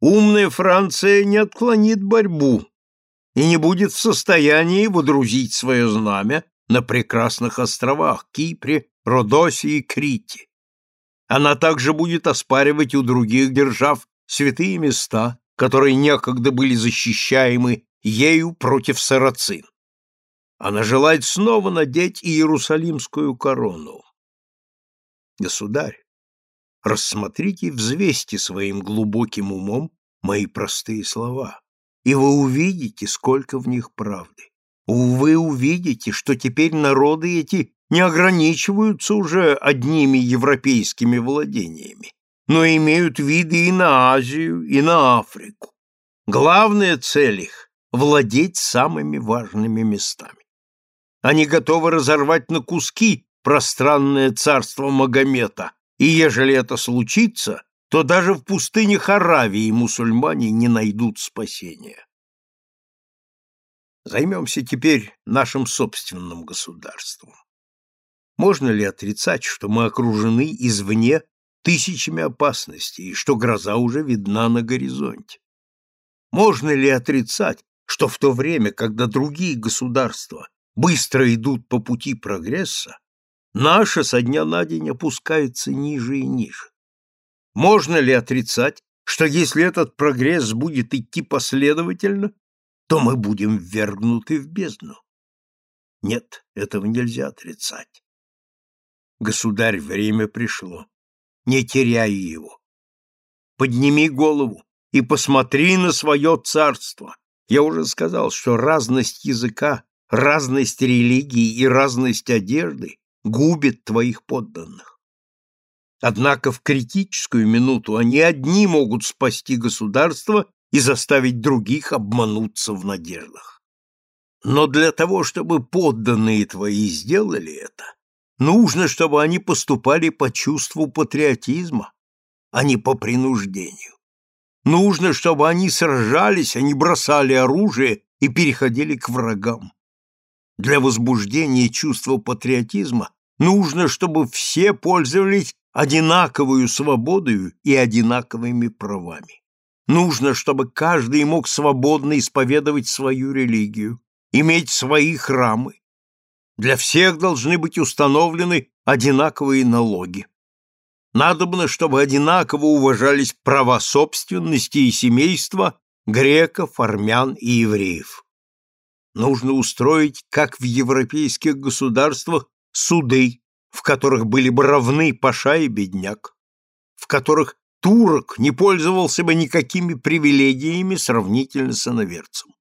Умная Франция не отклонит борьбу и не будет в состоянии водрузить свое знамя на прекрасных островах Кипре, Родосе и Крите. Она также будет оспаривать у других держав святые места, которые некогда были защищаемы ею против сарацин. Она желает снова надеть Иерусалимскую корону. Государь, рассмотрите и взвесьте своим глубоким умом мои простые слова, и вы увидите, сколько в них правды. Вы увидите, что теперь народы эти не ограничиваются уже одними европейскими владениями, но имеют виды и на Азию, и на Африку. Главная цель их – владеть самыми важными местами. Они готовы разорвать на куски пространное царство Магомета, и ежели это случится, то даже в пустынях Аравии мусульмане не найдут спасения. Займемся теперь нашим собственным государством. Можно ли отрицать, что мы окружены извне тысячами опасностей и что гроза уже видна на горизонте? Можно ли отрицать, что в то время, когда другие государства быстро идут по пути прогресса, наше со дня на день опускается ниже и ниже. Можно ли отрицать, что если этот прогресс будет идти последовательно, то мы будем ввергнуты в бездну? Нет, этого нельзя отрицать. Государь, время пришло. Не теряй его. Подними голову и посмотри на свое царство. Я уже сказал, что разность языка, разность религии и разность одежды губит твоих подданных. Однако в критическую минуту они одни могут спасти государство и заставить других обмануться в надеждах. Но для того, чтобы подданные твои сделали это, нужно, чтобы они поступали по чувству патриотизма, а не по принуждению. Нужно, чтобы они сражались, а не бросали оружие и переходили к врагам. Для возбуждения чувства патриотизма нужно, чтобы все пользовались одинаковую свободою и одинаковыми правами. Нужно, чтобы каждый мог свободно исповедовать свою религию, иметь свои храмы. Для всех должны быть установлены одинаковые налоги. Надобно, чтобы одинаково уважались права собственности и семейства греков, армян и евреев. Нужно устроить, как в европейских государствах, суды, в которых были бы равны паша и бедняк, в которых турок не пользовался бы никакими привилегиями сравнительно с иноверцем.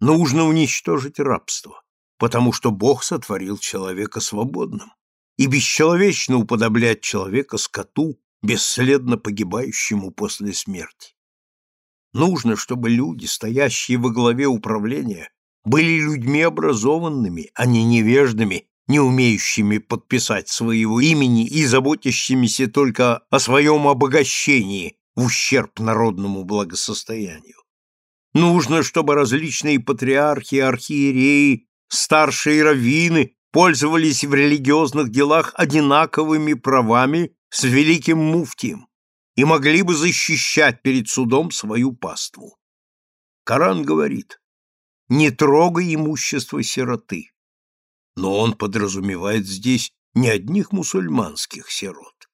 Нужно уничтожить рабство, потому что Бог сотворил человека свободным, и бесчеловечно уподоблять человека скоту, бесследно погибающему после смерти. Нужно, чтобы люди, стоящие во главе управления, были людьми образованными, а не невеждами не умеющими подписать своего имени и заботящимися только о своем обогащении в ущерб народному благосостоянию. Нужно, чтобы различные патриархи, архиереи, старшие раввины пользовались в религиозных делах одинаковыми правами с великим муфтием и могли бы защищать перед судом свою паству. Коран говорит, не трогай имущество сироты но он подразумевает здесь не одних мусульманских сирот.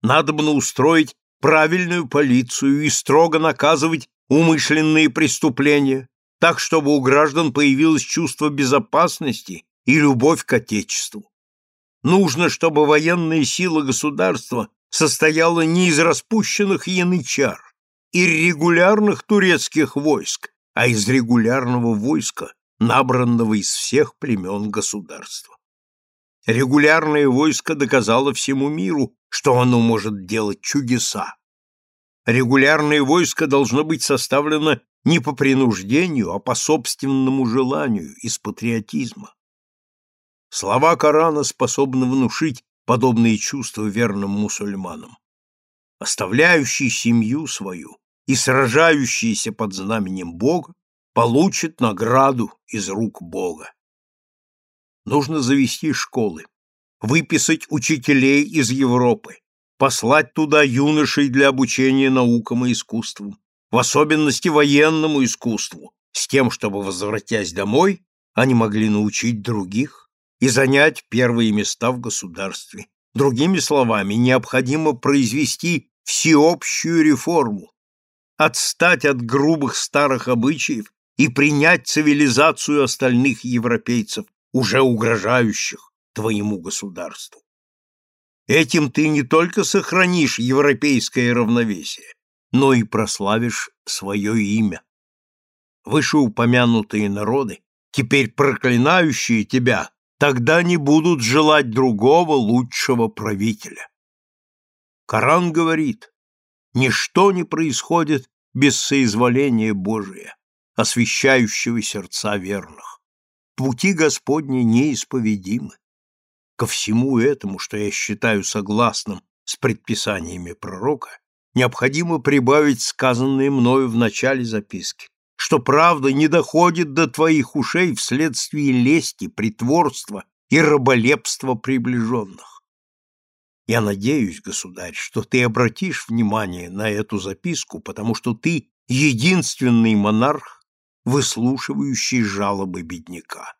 Надобно устроить правильную полицию и строго наказывать умышленные преступления, так, чтобы у граждан появилось чувство безопасности и любовь к Отечеству. Нужно, чтобы военная сила государства состояла не из распущенных янычар и регулярных турецких войск, а из регулярного войска, набранного из всех племен государства. Регулярное войско доказало всему миру, что оно может делать чудеса. Регулярное войско должно быть составлено не по принуждению, а по собственному желанию, из патриотизма. Слова Корана способны внушить подобные чувства верным мусульманам. Оставляющий семью свою и сражающийся под знаменем Бога получит награду из рук Бога. Нужно завести школы, выписать учителей из Европы, послать туда юношей для обучения наукам и искусствам, в особенности военному искусству, с тем, чтобы, возвратясь домой, они могли научить других и занять первые места в государстве. Другими словами, необходимо произвести всеобщую реформу, отстать от грубых старых обычаев и принять цивилизацию остальных европейцев, уже угрожающих твоему государству. Этим ты не только сохранишь европейское равновесие, но и прославишь свое имя. Вышеупомянутые народы, теперь проклинающие тебя, тогда не будут желать другого лучшего правителя. Коран говорит, ничто не происходит без соизволения Божия освящающего сердца верных. Пути Господни неисповедимы. Ко всему этому, что я считаю согласным с предписаниями пророка, необходимо прибавить сказанное мною в начале записки, что правда не доходит до твоих ушей вследствие лести, притворства и раболепства приближенных. Я надеюсь, государь, что ты обратишь внимание на эту записку, потому что ты единственный монарх, выслушивающий жалобы бедняка.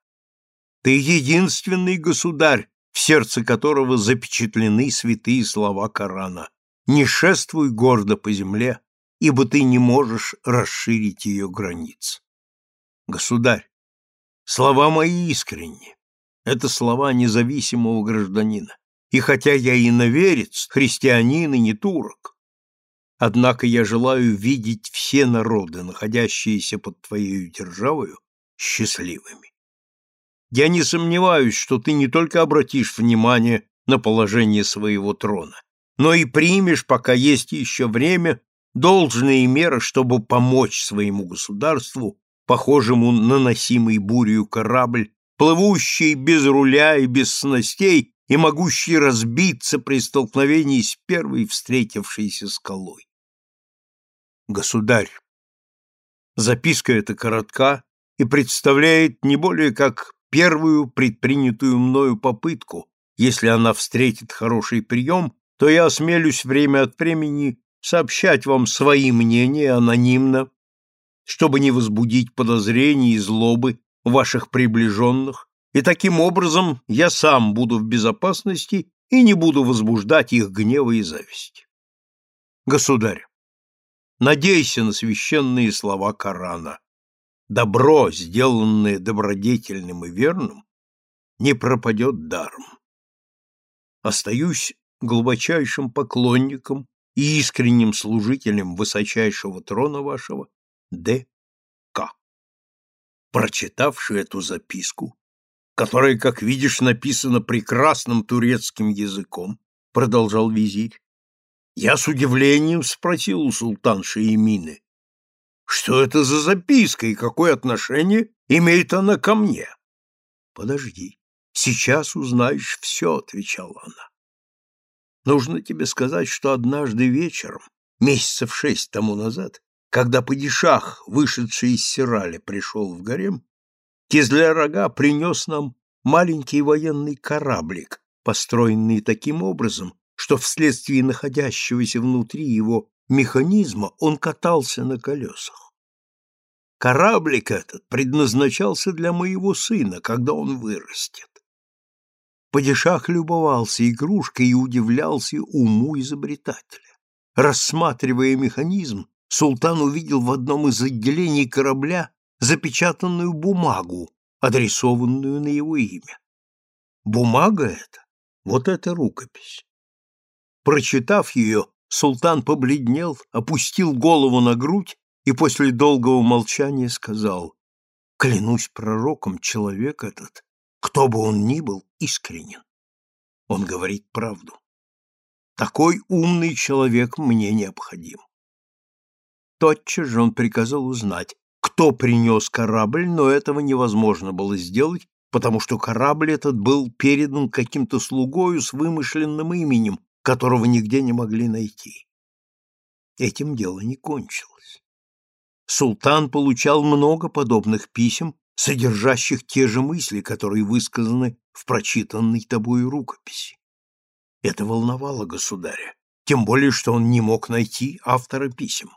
Ты единственный государь, в сердце которого запечатлены святые слова Корана. Не шествуй гордо по земле, ибо ты не можешь расширить ее границ. Государь, слова мои искренни. Это слова независимого гражданина. И хотя я и иноверец, христианин и не турок, однако я желаю видеть все народы, находящиеся под твоей державою, счастливыми. Я не сомневаюсь, что ты не только обратишь внимание на положение своего трона, но и примешь, пока есть еще время, должные меры, чтобы помочь своему государству, похожему на носимый бурью корабль, плывущий без руля и без снастей и могущий разбиться при столкновении с первой встретившейся скалой. Государь, записка эта коротка и представляет не более как первую предпринятую мною попытку, если она встретит хороший прием, то я осмелюсь время от времени сообщать вам свои мнения анонимно, чтобы не возбудить подозрений и злобы ваших приближенных, и таким образом я сам буду в безопасности и не буду возбуждать их гнева и зависти. Государь, надейся на священные слова Корана добро, сделанное добродетельным и верным, не пропадет даром. Остаюсь глубочайшим поклонником и искренним служителем высочайшего трона вашего Д. К. Прочитавший эту записку, которая, как видишь, написана прекрасным турецким языком, продолжал визирь, я с удивлением спросил у султанши Эмины, что это за записка и какое отношение имеет она ко мне? Подожди, сейчас узнаешь все, отвечала она. Нужно тебе сказать, что однажды вечером, месяцев шесть тому назад, когда падишах, вышедший из Сираля, пришел в гарем, Кизля-Рога принес нам маленький военный кораблик, построенный таким образом, что вследствие находящегося внутри его механизма он катался на колесах. Кораблик этот предназначался для моего сына, когда он вырастет. Падишах любовался игрушкой и удивлялся уму изобретателя. Рассматривая механизм, султан увидел в одном из отделений корабля запечатанную бумагу, адресованную на его имя. Бумага эта, вот эта рукопись. Прочитав ее, Султан побледнел, опустил голову на грудь и после долгого молчания сказал, «Клянусь пророком, человек этот, кто бы он ни был, искренен. Он говорит правду. Такой умный человек мне необходим». Тотчас же он приказал узнать, кто принес корабль, но этого невозможно было сделать, потому что корабль этот был передан каким-то слугою с вымышленным именем, которого нигде не могли найти. Этим дело не кончилось. Султан получал много подобных писем, содержащих те же мысли, которые высказаны в прочитанной тобой рукописи. Это волновало государя, тем более, что он не мог найти автора писем.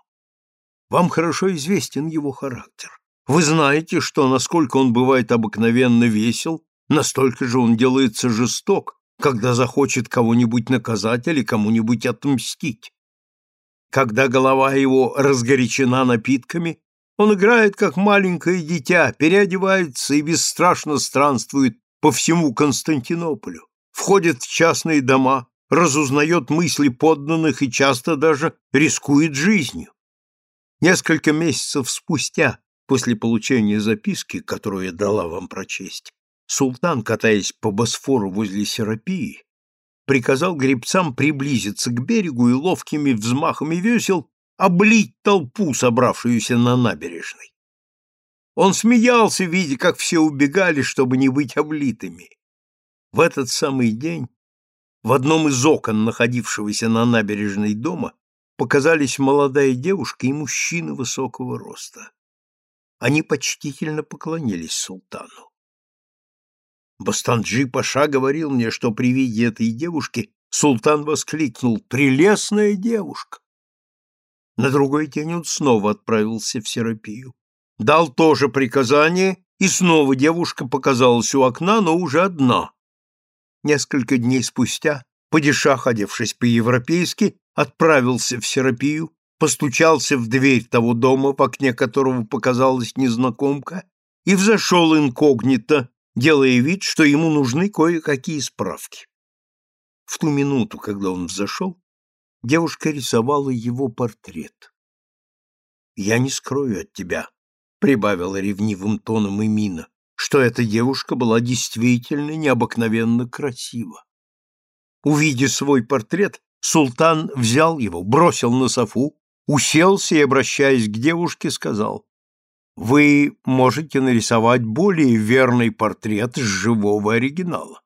Вам хорошо известен его характер. Вы знаете, что насколько он бывает обыкновенно весел, настолько же он делается жесток, когда захочет кого-нибудь наказать или кому-нибудь отмстить. Когда голова его разгорячена напитками, он играет как маленькое дитя, переодевается и бесстрашно странствует по всему Константинополю, входит в частные дома, разузнает мысли подданных и часто даже рискует жизнью. Несколько месяцев спустя, после получения записки, которую я дала вам прочесть, Султан, катаясь по Босфору возле Серапии, приказал гребцам приблизиться к берегу и ловкими взмахами весел облить толпу, собравшуюся на набережной. Он смеялся, видя, как все убегали, чтобы не быть облитыми. В этот самый день в одном из окон, находившегося на набережной дома, показались молодая девушка и мужчина высокого роста. Они почтительно поклонились султану. Бастанджи Паша говорил мне, что при виде этой девушки султан воскликнул «Прелестная девушка!». На другой день он снова отправился в Серапию. дал тоже приказание, и снова девушка показалась у окна, но уже одна. Несколько дней спустя, падишах, одевшись по-европейски, отправился в Серапию, постучался в дверь того дома, в окне которого показалась незнакомка, и взошел инкогнито, делая вид, что ему нужны кое-какие справки. В ту минуту, когда он взошел, девушка рисовала его портрет. «Я не скрою от тебя», — прибавила ревнивым тоном Эмина, что эта девушка была действительно необыкновенно красива. Увидя свой портрет, султан взял его, бросил на софу, уселся и, обращаясь к девушке, сказал, «Вы можете нарисовать более верный портрет с живого оригинала».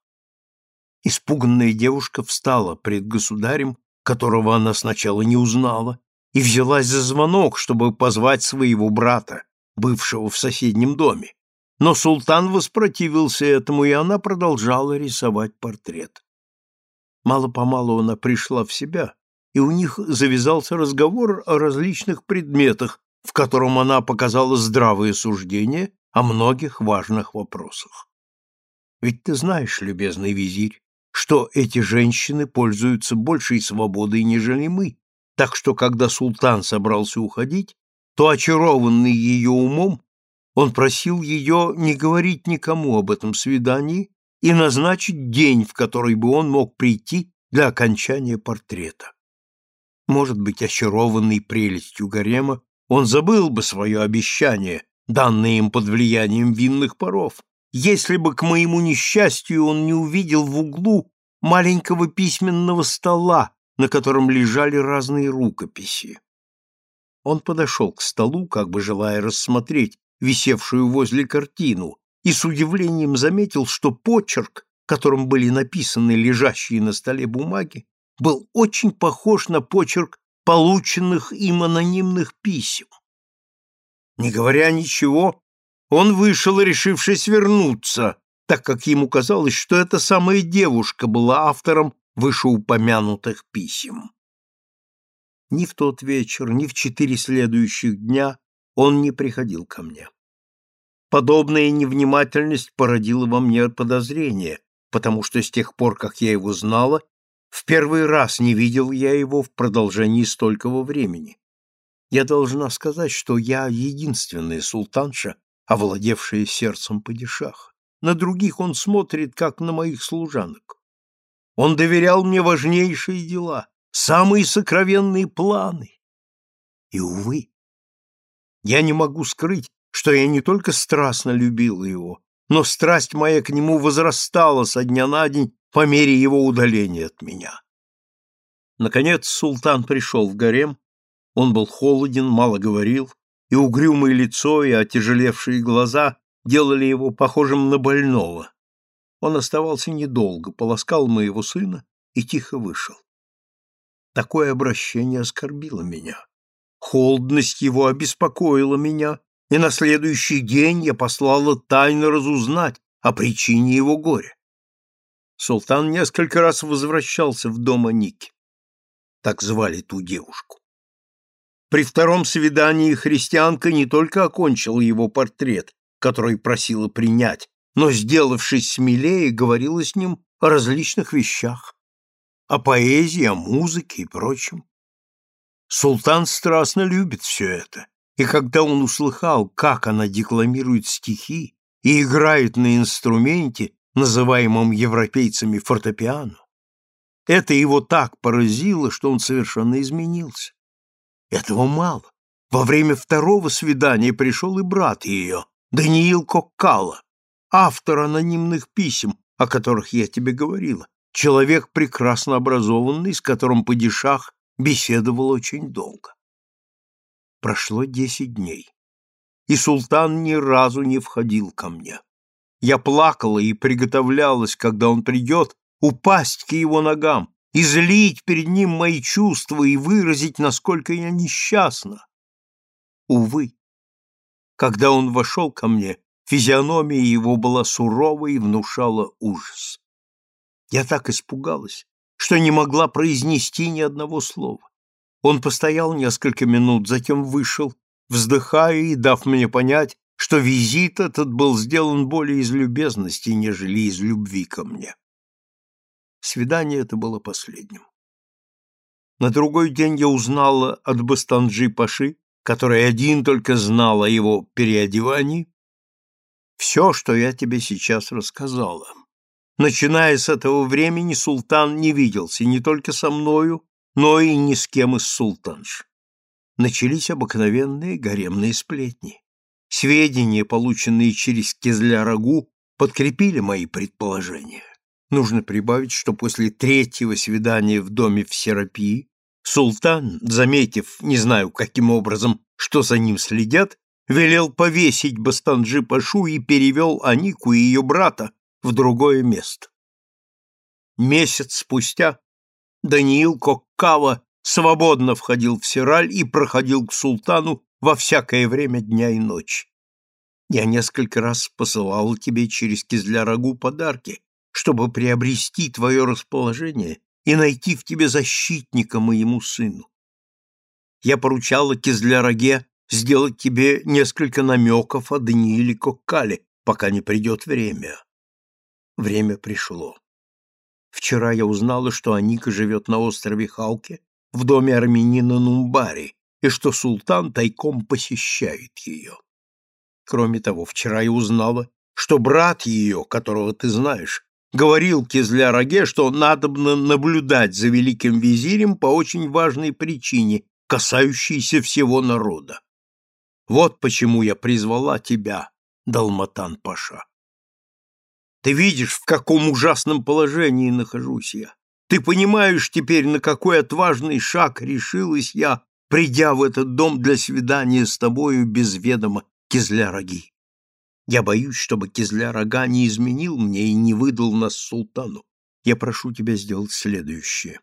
Испуганная девушка встала пред государем, которого она сначала не узнала, и взялась за звонок, чтобы позвать своего брата, бывшего в соседнем доме. Но султан воспротивился этому, и она продолжала рисовать портрет. Мало-помалу она пришла в себя, и у них завязался разговор о различных предметах, в котором она показала здравые суждения о многих важных вопросах. Ведь ты знаешь, любезный визирь, что эти женщины пользуются большей свободой, нежели мы, так что, когда султан собрался уходить, то, очарованный ее умом, он просил ее не говорить никому об этом свидании и назначить день, в который бы он мог прийти для окончания портрета. Может быть, очарованный прелестью гарема, он забыл бы свое обещание, данное им под влиянием винных паров, если бы к моему несчастью он не увидел в углу маленького письменного стола, на котором лежали разные рукописи. Он подошел к столу, как бы желая рассмотреть висевшую возле картину, и с удивлением заметил, что почерк, которым были написаны лежащие на столе бумаги, был очень похож на почерк полученных им анонимных писем. Не говоря ничего, он вышел, решившись вернуться, так как ему казалось, что эта самая девушка была автором вышеупомянутых писем. Ни в тот вечер, ни в четыре следующих дня он не приходил ко мне. Подобная невнимательность породила во мне подозрение, потому что с тех пор, как я его знала, в первый раз не видел я его в продолжении столького времени. Я должна сказать, что я единственная султанша, овладевшая сердцем падишаха. На других он смотрит, как на моих служанок. Он доверял мне важнейшие дела, самые сокровенные планы. И, увы, я не могу скрыть, что я не только страстно любил его, но страсть моя к нему возрастала со дня на день по мере его удаления от меня. Наконец султан пришел в гарем, он был холоден, мало говорил, и угрюмое лицо, и отяжелевшие глаза делали его похожим на больного. Он оставался недолго, полоскал моего сына и тихо вышел. Такое обращение оскорбило меня. Холодность его обеспокоила меня, и на следующий день я послала тайно разузнать о причине его горя. Султан несколько раз возвращался в дом Аники. Так звали ту девушку. При втором свидании христианка не только окончила его портрет, который просила принять, но, сделавшись смелее, говорила с ним о различных вещах, о поэзии, о музыке и прочем. Султан страстно любит все это, и когда он услыхал, как она декламирует стихи и играет на инструменте, называемом европейцами фортепиано, это его так поразило, что он совершенно изменился. Этого мало. Во время второго свидания пришел и брат ее, Даниил Коккала, автор анонимных писем, о которых я тебе говорила, человек прекрасно образованный, с которым Падишах беседовал очень долго. Прошло десять дней, и султан ни разу не входил ко мне. Я плакала и приготовлялась, когда он придет, упасть к его ногам, излить перед ним мои чувства и выразить, насколько я несчастна. Увы, когда он вошел ко мне, физиономия его была сурова и внушала ужас. Я так испугалась, что не могла произнести ни одного слова. Он постоял несколько минут, затем вышел вздыхая и дав мне понять, что визит этот был сделан более из любезности, нежели из любви ко мне. Свидание это было последним. На другой день я узнала от Бастанджи Паши, который один только знал о его переодевании, все, что я тебе сейчас рассказала. Начиная с этого времени султан не виделся не только со мною, но и ни с кем из султанш. Начались обыкновенные гаремные сплетни. Сведения, полученные через Кизля-Рагу, подкрепили мои предположения. Нужно прибавить, что после третьего свидания в доме в Серапии султан, заметив, не знаю каким образом, что за ним следят, велел повесить Бастанджи Пашу и перевел Анику и ее брата в другое место. Месяц спустя Даниил Коккава свободно входил в Сираль и проходил к султану во всякое время дня и ночи. Я несколько раз посылал тебе через Кизлярагу подарки, чтобы приобрести твое расположение и найти в тебе защитника моему сыну. Я поручала Кизляраге сделать тебе несколько намеков о Данииле Коккале, пока не придет время. Время пришло. Вчера я узнала, что Аника живет на острове Халке в доме армянина Нумбари, и что султан тайком посещает ее. Кроме того, вчера я узнала, что брат ее, которого ты знаешь, говорил Кизля-Раге, что надобно наблюдать за великим визирем по очень важной причине, касающейся всего народа. Вот почему я призвала тебя, Далматан-паша. Ты видишь, в каком ужасном положении нахожусь я. Ты понимаешь теперь, на какой отважный шаг решилась я, придя в этот дом для свидания с тобою без ведома Кизля-Раги. Я боюсь, чтобы Кизля-Рага не изменил мне и не выдал нас султану. Я прошу тебя сделать следующее.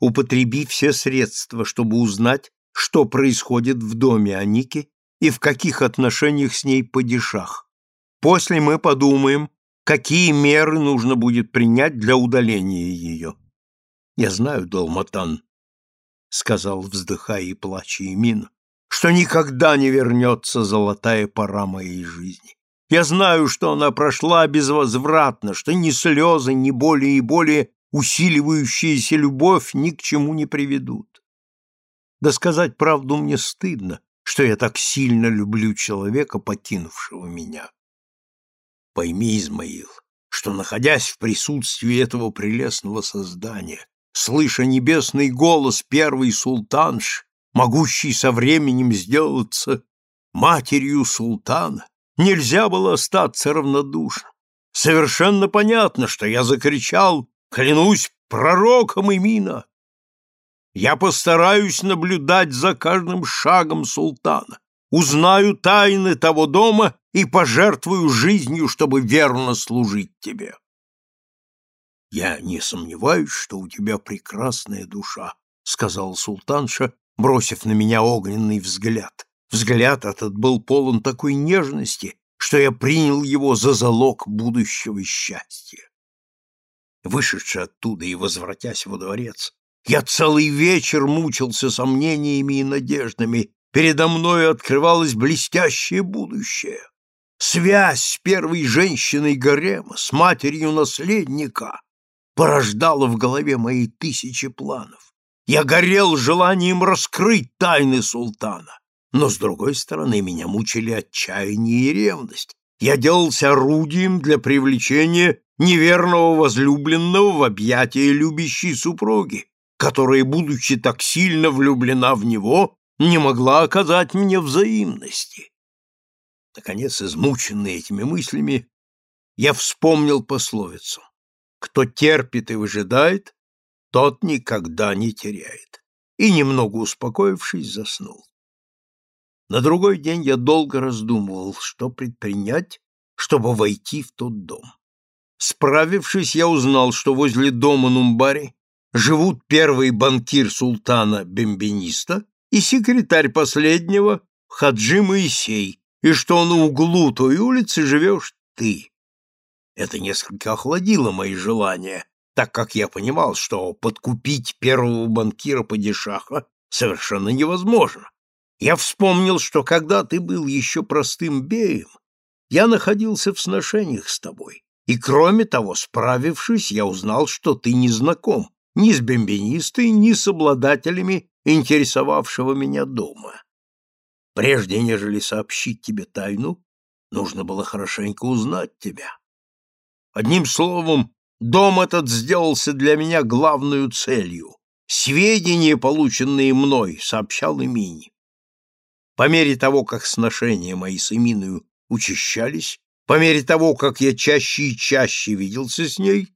Употреби все средства, чтобы узнать, что происходит в доме Аники и в каких отношениях с ней падишах. После мы подумаем, какие меры нужно будет принять для удаления ее. Я знаю, Долматан, — сказал, вздыхая и плача Имин, — что никогда не вернется золотая пора моей жизни. Я знаю, что она прошла безвозвратно, что ни слезы, ни более и более усиливающаяся любовь ни к чему не приведут. Да сказать правду мне стыдно, что я так сильно люблю человека, покинувшего меня. Пойми, Измаил, что, находясь в присутствии этого прелестного создания, слыша небесный голос первой султанш, могущий со временем сделаться матерью султана, нельзя было остаться равнодушным. Совершенно понятно, что я закричал, клянусь пророком Имина, я постараюсь наблюдать за каждым шагом султана, узнаю тайны того дома и пожертвую жизнью, чтобы верно служить тебе. Я не сомневаюсь, что у тебя прекрасная душа, сказал султанша, бросив на меня огненный взгляд. Взгляд этот был полон такой нежности, что я принял его за залог будущего счастья. Вышедший оттуда и возвратясь во дворец, я целый вечер мучился сомнениями и надеждами. Передо мною открывалось блестящее будущее. Связь с первой женщиной гарема, с матерью наследника, порождала в голове мои тысячи планов. Я горел желанием раскрыть тайны султана. Но, с другой стороны, меня мучили отчаяние и ревность. Я делался орудием для привлечения неверного возлюбленного в объятия любящей супруги, которая, будучи так сильно влюблена в него, не могла оказать мне взаимности. Наконец, измученный этими мыслями, я вспомнил пословицу «Кто терпит и выжидает, тот никогда не теряет», и, немного успокоившись, заснул. На другой день я долго раздумывал, что предпринять, чтобы войти в тот дом. Справившись, я узнал, что возле дома Нумбари живут первый банкир султана Бембениста и секретарь последнего Хаджи Моисей, и что на углу той улицы живешь ты. Это несколько охладило мои желания, так как я понимал, что подкупить первого банкира Падишаха совершенно невозможно, Я вспомнил, что когда ты был еще простым беем, я находился в сношениях с тобой, и, кроме того, справившись, я узнал, что ты не знаком ни с бомбинистой, ни с обладателями интересовавшего меня дома. Прежде нежели сообщить тебе тайну, нужно было хорошенько узнать тебя. Одним словом, дом этот сделался для меня главной целью. Сведения, полученные мной, сообщал Эмини. По мере того, как сношения мои с Эминою учащались, по мере того, как я чаще и чаще виделся с ней,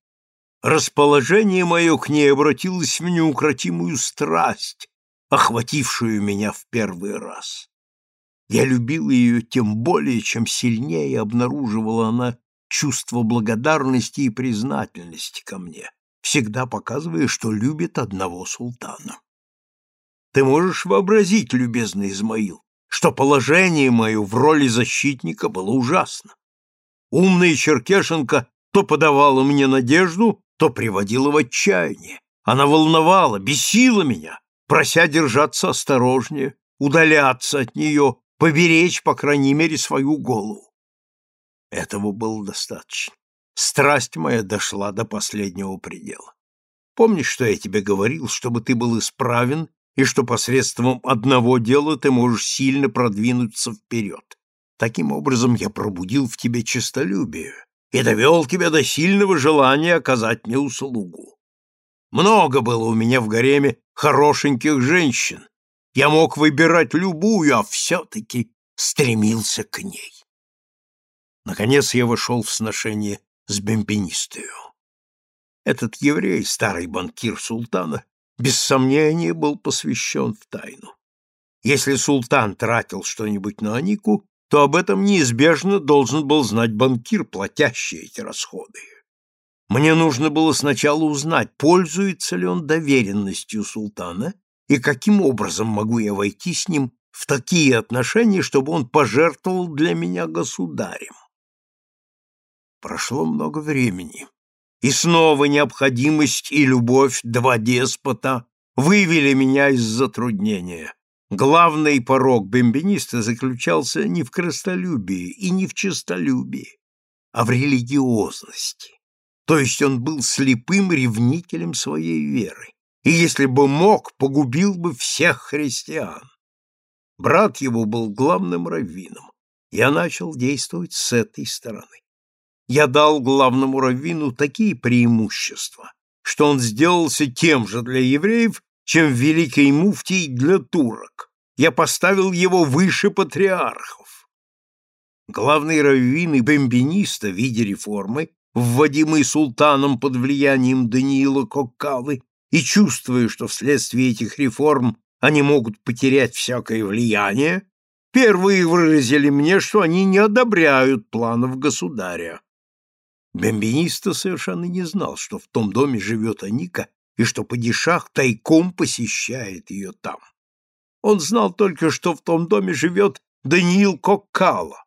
расположение мое к ней обратилось в неукротимую страсть, охватившую меня в первый раз. Я любил ее тем более, чем сильнее обнаруживала она чувство благодарности и признательности ко мне, всегда показывая, что любит одного султана. Ты можешь вообразить, любезный Измаил, что положение мое в роли защитника было ужасно. Умная Черкешенко то подавала мне надежду, то приводила в отчаяние. Она волновала, бесила меня, прося держаться осторожнее, удаляться от нее, поберечь, по крайней мере, свою голову. Этого было достаточно. Страсть моя дошла до последнего предела. Помнишь, что я тебе говорил, чтобы ты был исправен и что посредством одного дела ты можешь сильно продвинуться вперед? Таким образом я пробудил в тебе честолюбие и довел тебя до сильного желания оказать мне услугу. Много было у меня в гареме хорошеньких женщин. Я мог выбирать любую, а все-таки стремился к ней. Наконец я вошел в сношение с бемпинистою. Этот еврей, старый банкир султана, без сомнения был посвящен в тайну. Если султан тратил что-нибудь на Анику, то об этом неизбежно должен был знать банкир, платящий эти расходы. Мне нужно было сначала узнать, пользуется ли он доверенностью султана и каким образом могу я войти с ним в такие отношения, чтобы он пожертвовал для меня государем. Прошло много времени, и снова необходимость и любовь, два деспота, вывели меня из затруднения. Главный порог бомбиниста заключался не в крестолюбии и не в честолюбии, а в религиозности. То есть он был слепым ревнителем своей веры, и если бы мог, погубил бы всех христиан. Брат его был главным раввином. Я начал действовать с этой стороны. Я дал главному раввину такие преимущества, что он сделался тем же для евреев, чем великий муфтий для турок. Я поставил его выше патриархов. Главный раввин и бомбиниста, видя реформы, вводимые султаном под влиянием Даниила Коккалы, и чувствуя, что вследствие этих реформ они могут потерять всякое влияние, первые выразили мне, что они не одобряют планов государя. Бомбиниста совершенно не знал, что в том доме живет Аника и что падишах тайком посещает ее там. Он знал только, что в том доме живет Даниил Коккала,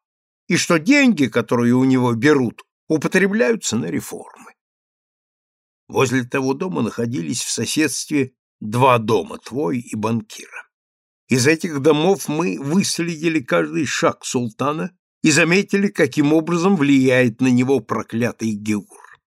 и что деньги, которые у него берут, употребляются на реформы. Возле того дома находились в соседстве два дома, твой и банкира. Из этих домов мы выследили каждый шаг султана и заметили, каким образом влияет на него проклятый Геур.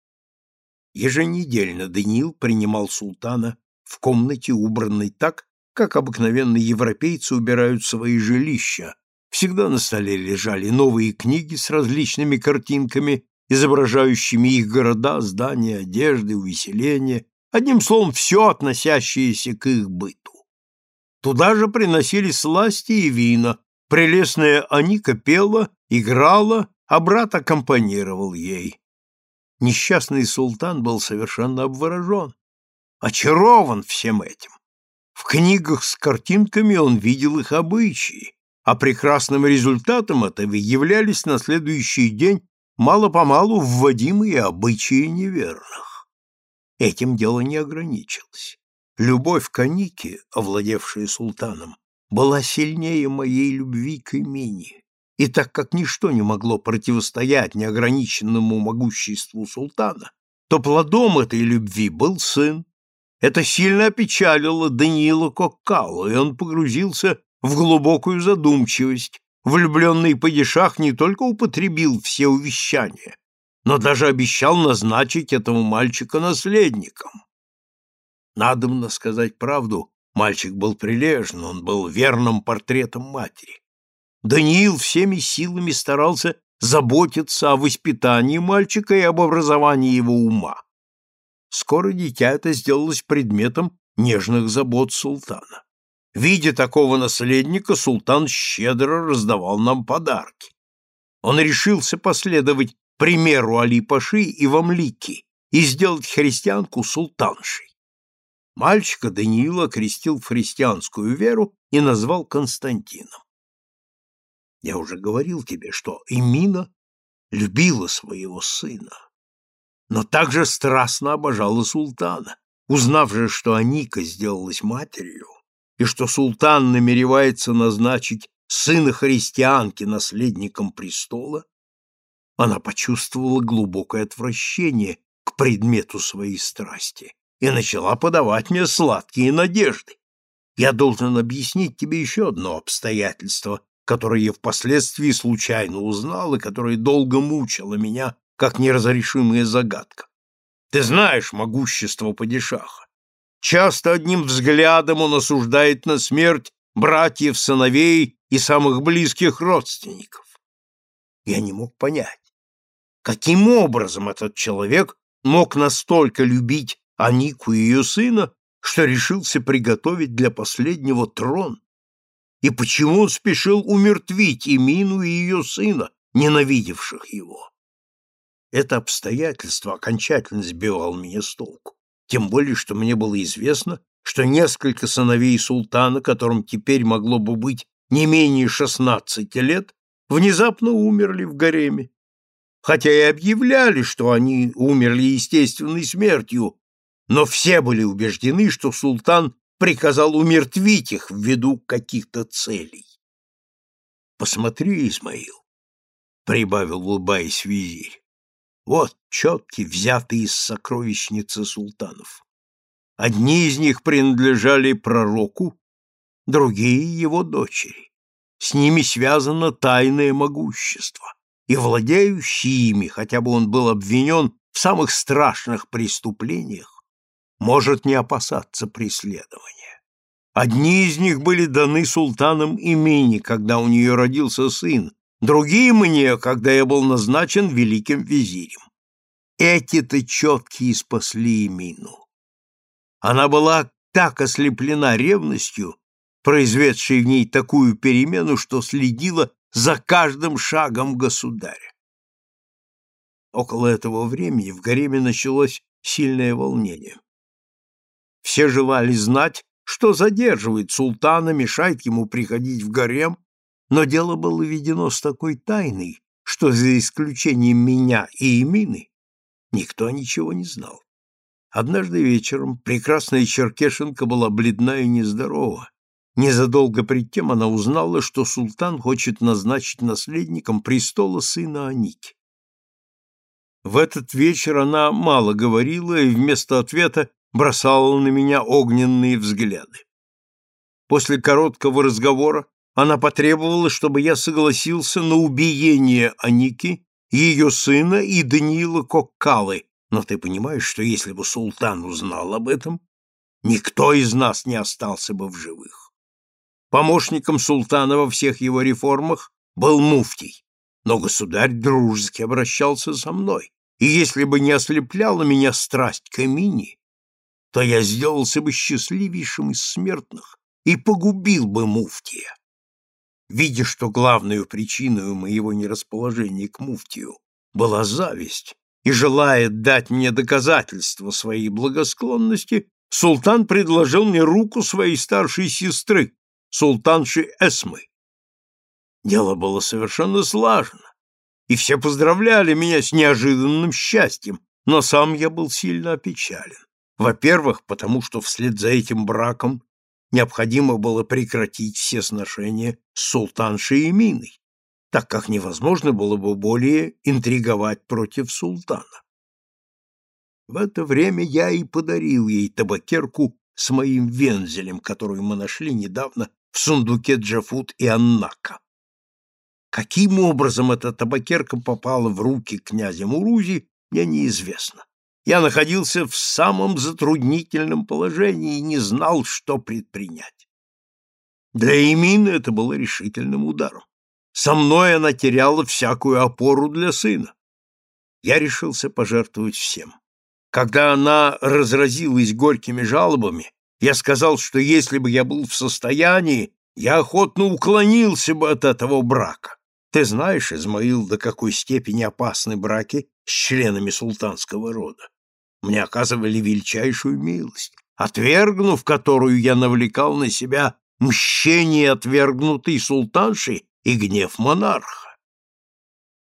Еженедельно Даниил принимал султана в комнате, убранной так, как обыкновенно европейцы убирают свои жилища. Всегда на столе лежали новые книги с различными картинками, изображающими их города, здания, одежды, увеселения, одним словом, все относящееся к их быту. Туда же приносили сласти и вина, прелестная Аника пела, играла, а брат аккомпанировал ей. Несчастный султан был совершенно обворожен, очарован всем этим. В книгах с картинками он видел их обычаи, а прекрасным результатом этого являлись на следующий день мало-помалу вводимые обычаи неверных. Этим дело не ограничилось. Любовь к Анике, овладевшая султаном, была сильнее моей любви к имени. И так как ничто не могло противостоять неограниченному могуществу султана, то плодом этой любви был сын. Это сильно опечалило Даниила Коккалу, и он погрузился в глубокую задумчивость. Влюбленный падишах не только употребил все увещания, но даже обещал назначить этого мальчика наследником. Надобно сказать правду, мальчик был прилежен, он был верным портретом матери. Даниил всеми силами старался заботиться о воспитании мальчика и об образовании его ума. Скоро дитя это сделалось предметом нежных забот султана. Видя такого наследника, султан щедро раздавал нам подарки. Он решился последовать примеру Али-Паши и Вамлики и сделать христианку султаншей. Мальчика Даниила крестил в христианскую веру и назвал Константином. Я уже говорил тебе, что Эмина любила своего сына, но также страстно обожала султана. Узнав же, что Аника сделалась матерью, и что султан намеревается назначить сына христианки наследником престола, она почувствовала глубокое отвращение к предмету своей страсти и начала подавать мне сладкие надежды. Я должен объяснить тебе еще одно обстоятельство, которое я впоследствии случайно узнал и которое долго мучило меня, как неразрешимая загадка. Ты знаешь могущество падишаха. Часто одним взглядом он осуждает на смерть братьев, сыновей и самых близких родственников. Я не мог понять, каким образом этот человек мог настолько любить Анику и ее сына, что решился приготовить для последнего трон, и почему он спешил умертвить Имину и ее сына, ненавидевших его. Это обстоятельство окончательно сбивало меня с толку, тем более, что мне было известно, что несколько сыновей султана, которым теперь могло бы быть не менее шестнадцати лет, внезапно умерли в гареме. Хотя и объявляли, что они умерли естественной смертью, но все были убеждены, что султан приказал умертвить их ввиду каких-то целей. «Посмотри, Измаил», — прибавил, улыбаясь визирь, — «вот четки, взятые из сокровищницы султанов. Одни из них принадлежали пророку, другие — его дочери. С ними связано тайное могущество, и владеющий ими, хотя бы он был обвинен в самых страшных преступлениях, может не опасаться преследования. Одни из них были даны султаном имени, когда у нее родился сын, другие мне, когда я был назначен великим визирем. Эти-то четкие спасли Эмину. Она была так ослеплена ревностью, произведшей в ней такую перемену, что следила за каждым шагом государя. Около этого времени в гареме началось сильное волнение. Все желали знать, что задерживает султана, мешает ему приходить в гарем, но дело было введено с такой тайной, что за исключением меня и Эмины никто ничего не знал. Однажды вечером прекрасная черкешенка была бледна и нездорова. Незадолго пред тем она узнала, что султан хочет назначить наследником престола сына Аники. В этот вечер она мало говорила и вместо ответа бросала на меня огненные взгляды. После короткого разговора она потребовала, чтобы я согласился на убиение Аники, ее сына и Даниила Коккалы, но ты понимаешь, что если бы султан узнал об этом, никто из нас не остался бы в живых. Помощником султана во всех его реформах был муфтий, но государь дружески обращался со мной, и если бы не ослепляла меня страсть к Эмине, то я сделался бы счастливейшим из смертных и погубил бы муфтия. Видя, что главной причиной моего нерасположения к муфтию была зависть, и желая дать мне доказательство своей благосклонности, султан предложил мне руку своей старшей сестры, султанши Эсмы. Дело было совершенно слажено, и все поздравляли меня с неожиданным счастьем, но сам я был сильно опечален. Во-первых, потому что вслед за этим браком необходимо было прекратить все сношения с султаншей Эминой, так как невозможно было бы более интриговать против султана. В это время я и подарил ей табакерку с моим вензелем, которую мы нашли недавно в сундуке Джафут и Аннака. Каким образом эта табакерка попала в руки князя Мурузи, мне неизвестно. Я находился в самом затруднительном положении и не знал, что предпринять. Для Эмины это было решительным ударом. Со мной она теряла всякую опору для сына. Я решился пожертвовать всем. Когда она разразилась горькими жалобами, я сказал, что если бы я был в состоянии, я охотно уклонился бы от этого брака. Ты знаешь, Измаил, до какой степени опасны браки с членами султанского рода. Мне оказывали величайшую милость, отвергнув которую я навлекал на себя мщение отвергнутой султанши и гнев монарха.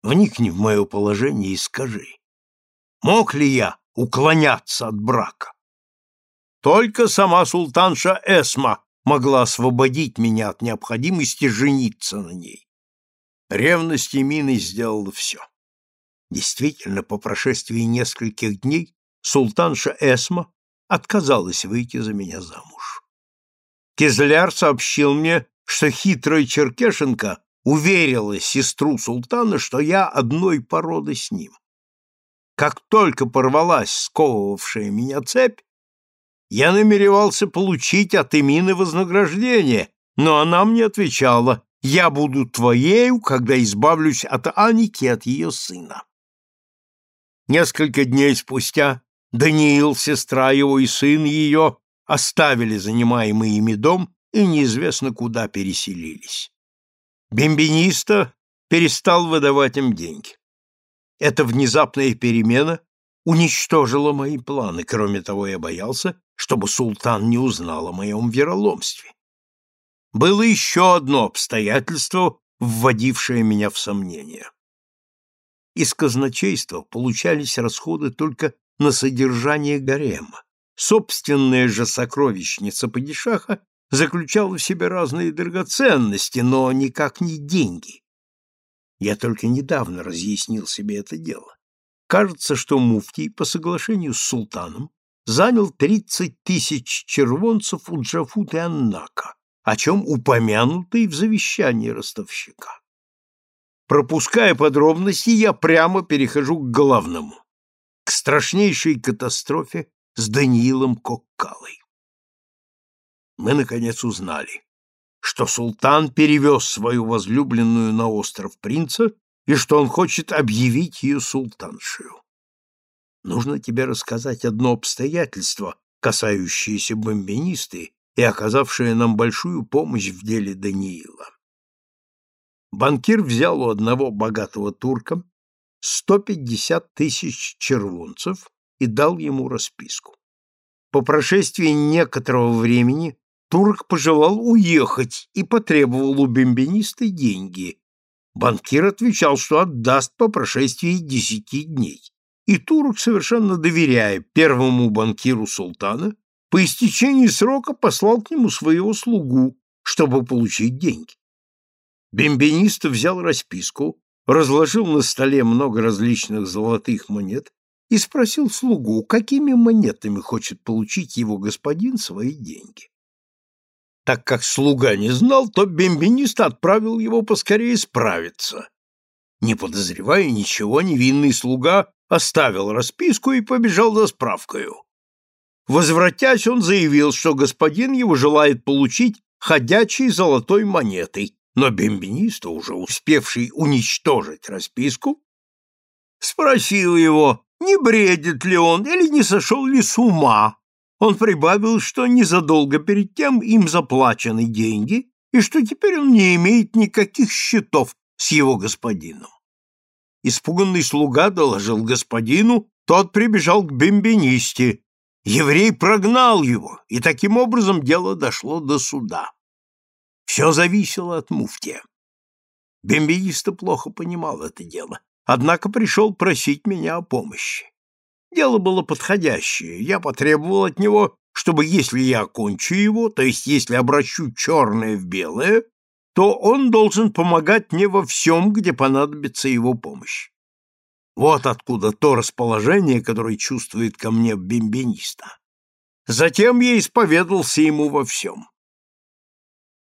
Вникни в мое положение и скажи, мог ли я уклоняться от брака? Только сама султанша Эсма могла освободить меня от необходимости жениться на ней. Ревность Емины сделала все. Действительно, по прошествии нескольких дней султанша Эсма отказалась выйти за меня замуж. Кизляр сообщил мне, что хитрая черкешенка уверила сестру султана, что я одной породы с ним. Как только порвалась сковывавшая меня цепь, я намеревался получить от Эмины вознаграждение, но она мне отвечала, я буду твоею, когда избавлюсь от Аники от ее сына. Несколько дней спустя Даниил, сестра его и сын ее оставили занимаемый ими дом и неизвестно куда переселились. Бимбиниста перестал выдавать им деньги. Эта внезапная перемена уничтожила мои планы. Кроме того, я боялся, чтобы султан не узнал о моем вероломстве. Было еще одно обстоятельство, вводившее меня в сомнение. Из казначейства получались расходы только на содержание гарема. Собственная же сокровищница падишаха заключала в себе разные драгоценности, но никак не деньги. Я только недавно разъяснил себе это дело. Кажется, что муфтий по соглашению с султаном занял 30 тысяч червонцев у Джафута и Аннака, о чем упомянуто и в завещании ростовщика. Пропуская подробности, я прямо перехожу к главному, к страшнейшей катастрофе с Даниилом Коккалой. Мы, наконец, узнали, что султан перевез свою возлюбленную на остров принца и что он хочет объявить ее султаншею. Нужно тебе рассказать одно обстоятельство, касающееся бомбинисты и оказавшее нам большую помощь в деле Даниила. Банкир взял у одного богатого турка 150 тысяч червонцев и дал ему расписку. По прошествии некоторого времени турок пожелал уехать и потребовал у бомбиниста деньги. Банкир отвечал, что отдаст по прошествии десяти дней. И турок, совершенно доверяя первому банкиру султана, по истечении срока послал к нему своего слугу, чтобы получить деньги. Бембениста взял расписку, разложил на столе много различных золотых монет и спросил слугу, какими монетами хочет получить его господин свои деньги. Так как слуга не знал, то бембенист отправил его поскорее справиться. Не подозревая ничего, невинный слуга оставил расписку и побежал за справкою. Возвратясь, он заявил, что господин его желает получить ходячей золотой монетой, но бембиниста, уже успевший уничтожить расписку, спросил его, не бредит ли он или не сошел ли с ума. Он прибавил, что незадолго перед тем им заплачены деньги и что теперь он не имеет никаких счетов с его господином. Испуганный слуга доложил господину, тот прибежал к бембинисте. Еврей прогнал его, и таким образом дело дошло до суда. Все зависело от муфтия. Бембииста плохо понимал это дело, однако пришел просить меня о помощи. Дело было подходящее, я потребовал от него, чтобы если я окончу его, то есть если обращу черное в белое, то он должен помогать мне во всем, где понадобится его помощь. Вот откуда то расположение, которое чувствует ко мне бимбиниста. Затем я исповедался ему во всем.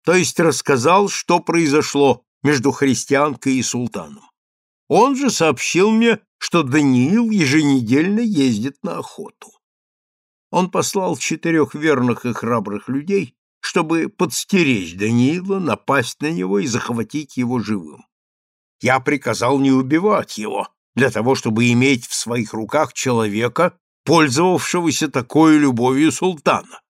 То есть рассказал, что произошло между христианкой и султаном. Он же сообщил мне, что Даниил еженедельно ездит на охоту. Он послал четырех верных и храбрых людей, чтобы подстеречь Даниила, напасть на него и захватить его живым. Я приказал не убивать его, для того, чтобы иметь в своих руках человека, пользовавшегося такой любовью султана.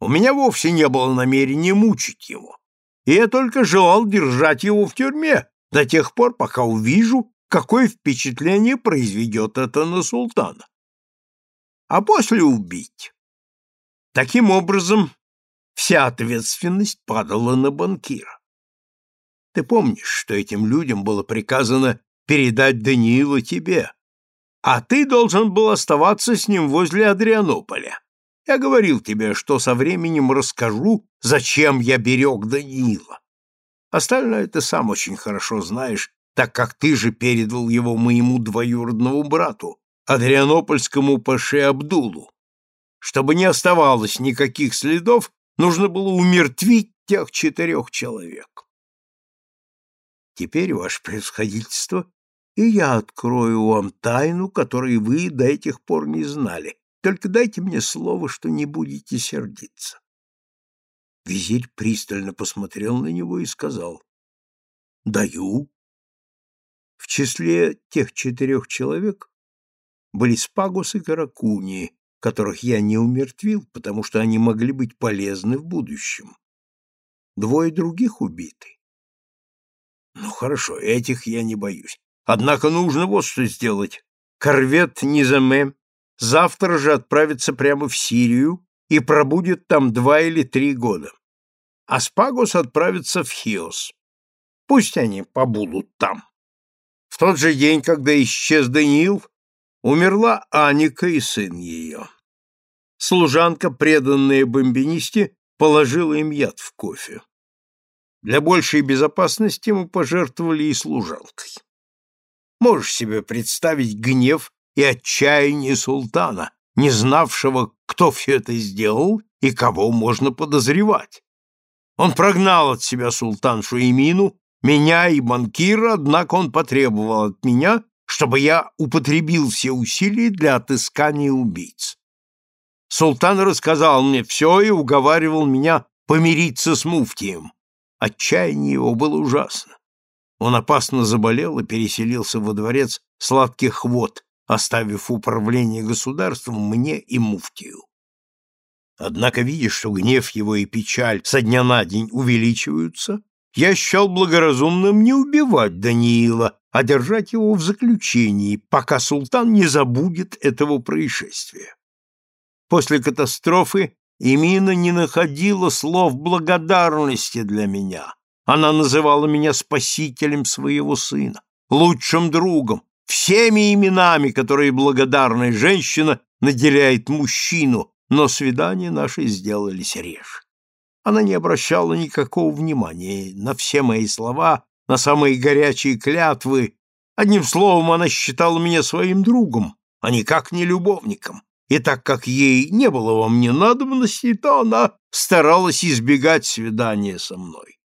У меня вовсе не было намерения мучить его, и я только желал держать его в тюрьме до тех пор, пока увижу, какое впечатление произведет это на султана. А после убить. Таким образом, вся ответственность падала на банкира. Ты помнишь, что этим людям было приказано передать Даниила тебе, а ты должен был оставаться с ним возле Адрианополя. Я говорил тебе, что со временем расскажу, зачем я берег Даниила. Остальное ты сам очень хорошо знаешь, так как ты же передал его моему двоюродному брату, Адрианопольскому паше Абдулу. Чтобы не оставалось никаких следов, нужно было умертвить тех четырех человек. Теперь, ваше превосходительство, и я открою вам тайну, которой вы до этих пор не знали. Только дайте мне слово, что не будете сердиться. Визирь пристально посмотрел на него и сказал, «Даю». В числе тех четырех человек были Спагус и Каракуни, которых я не умертвил, потому что они могли быть полезны в будущем. Двое других убиты. Ну хорошо, этих я не боюсь. Однако нужно вот что сделать. Корвет Низаме завтра же отправится прямо в Сирию и пробудет там два или три года. А Спагус отправится в Хиос. Пусть они побудут там. В тот же день, когда исчез Даниил, умерла Аника и сын ее. Служанка, преданная бомбинисте, положила им яд в кофе. Для большей безопасности мы пожертвовали и служанкой. Можешь себе представить гнев и отчаяние султана, не знавшего, кто все это сделал и кого можно подозревать. Он прогнал от себя султаншу Эмину, меня и банкира, однако он потребовал от меня, чтобы я употребил все усилия для отыскания убийц. Султан рассказал мне все и уговаривал меня помириться с муфтием. Отчаяние его было ужасно. Он опасно заболел и переселился во дворец сладких вод, оставив управление государством мне и муфтию. Однако, видя, что гнев его и печаль со дня на день увеличиваются, я счел благоразумным не убивать Даниила, а держать его в заключении, пока султан не забудет этого происшествия. После катастрофы Имина не находила слов благодарности для меня, она называла меня спасителем своего сына, лучшим другом, всеми именами, которые благодарная женщина наделяет мужчину, но свидания наши сделались реже. Она не обращала никакого внимания на все мои слова, на самые горячие клятвы. Одним словом, она считала меня своим другом, а никак не любовником. И так как ей не было во мне надобности, то она старалась избегать свидания со мной.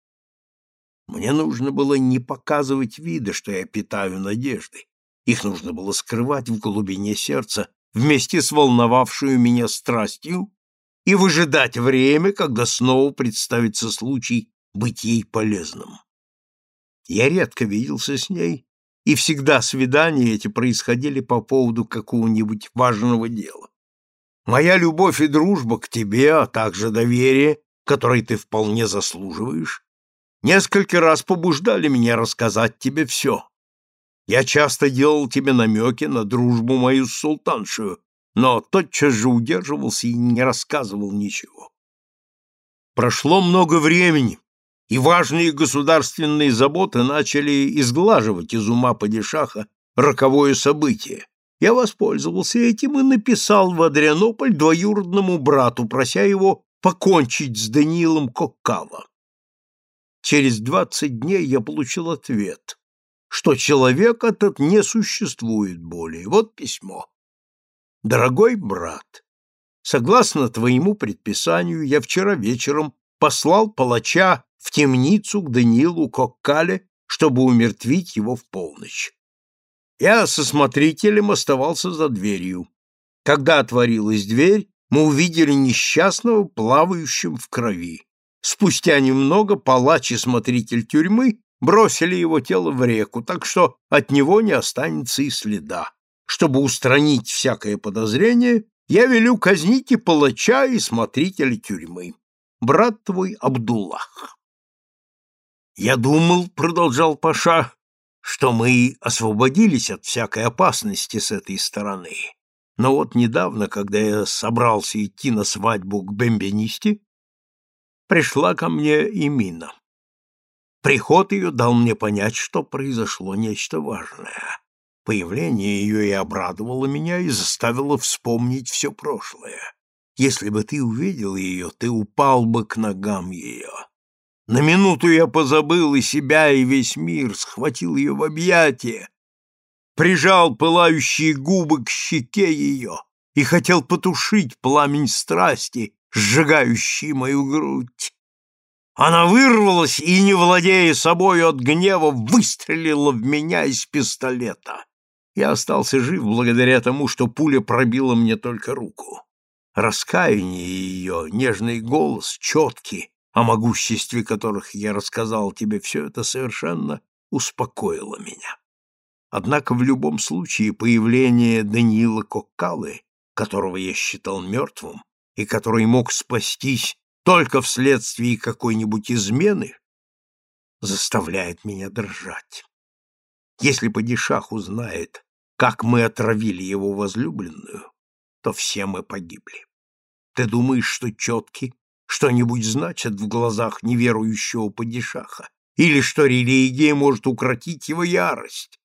Мне нужно было не показывать вида, что я питаю надежды. Их нужно было скрывать в глубине сердца вместе с волновавшую меня страстью и выжидать время, когда снова представится случай быть ей полезным. Я редко виделся с ней, и всегда свидания эти происходили по поводу какого-нибудь важного дела. Моя любовь и дружба к тебе, а также доверие, которое ты вполне заслуживаешь, несколько раз побуждали меня рассказать тебе все. Я часто делал тебе намеки на дружбу мою с султаншею, но тотчас же удерживался и не рассказывал ничего. Прошло много времени, и важные государственные заботы начали изглаживать из ума падишаха роковое событие. Я воспользовался этим и написал в Адрианополь двоюродному брату, прося его покончить с Даниилом Коккава. Через двадцать дней я получил ответ, что человек этот не существует более. Вот письмо. Дорогой брат, согласно твоему предписанию, я вчера вечером послал палача в темницу к Даниилу Коккале, чтобы умертвить его в полночь. Я со смотрителем оставался за дверью. Когда отворилась дверь, мы увидели несчастного, плавающим в крови. Спустя немного палач и смотритель тюрьмы бросили его тело в реку, так что от него не останется и следа. Чтобы устранить всякое подозрение, я велю казнить и палача, и смотрителя тюрьмы. Брат твой Абдуллах. Я думал, продолжал Паша, что мы освободились от всякой опасности с этой стороны. Но вот недавно, когда я собрался идти на свадьбу к Бембенисте, пришла ко мне и Мина. Приход ее дал мне понять, что произошло нечто важное. Появление ее и обрадовало меня, и заставило вспомнить все прошлое. Если бы ты увидел ее, ты упал бы к ногам ее. На минуту я позабыл и себя, и весь мир, схватил ее в объятия, прижал пылающие губы к щеке ее и хотел потушить пламень страсти, сжигающий мою грудь. Она вырвалась и, не владея собою от гнева, выстрелила в меня из пистолета. Я остался жив благодаря тому, что пуля пробила мне только руку. Раскаяние ее, нежный голос, четкий, о могуществе которых я рассказал тебе, все это совершенно успокоило меня. Однако в любом случае появление Даниила Коккалы, которого я считал мертвым, и который мог спастись только вследствие какой-нибудь измены, заставляет меня дрожать. Если падишах узнает, как мы отравили его возлюбленную, то все мы погибли. Ты думаешь, что четки что-нибудь значат в глазах неверующего падишаха, или что религия может укротить его ярость?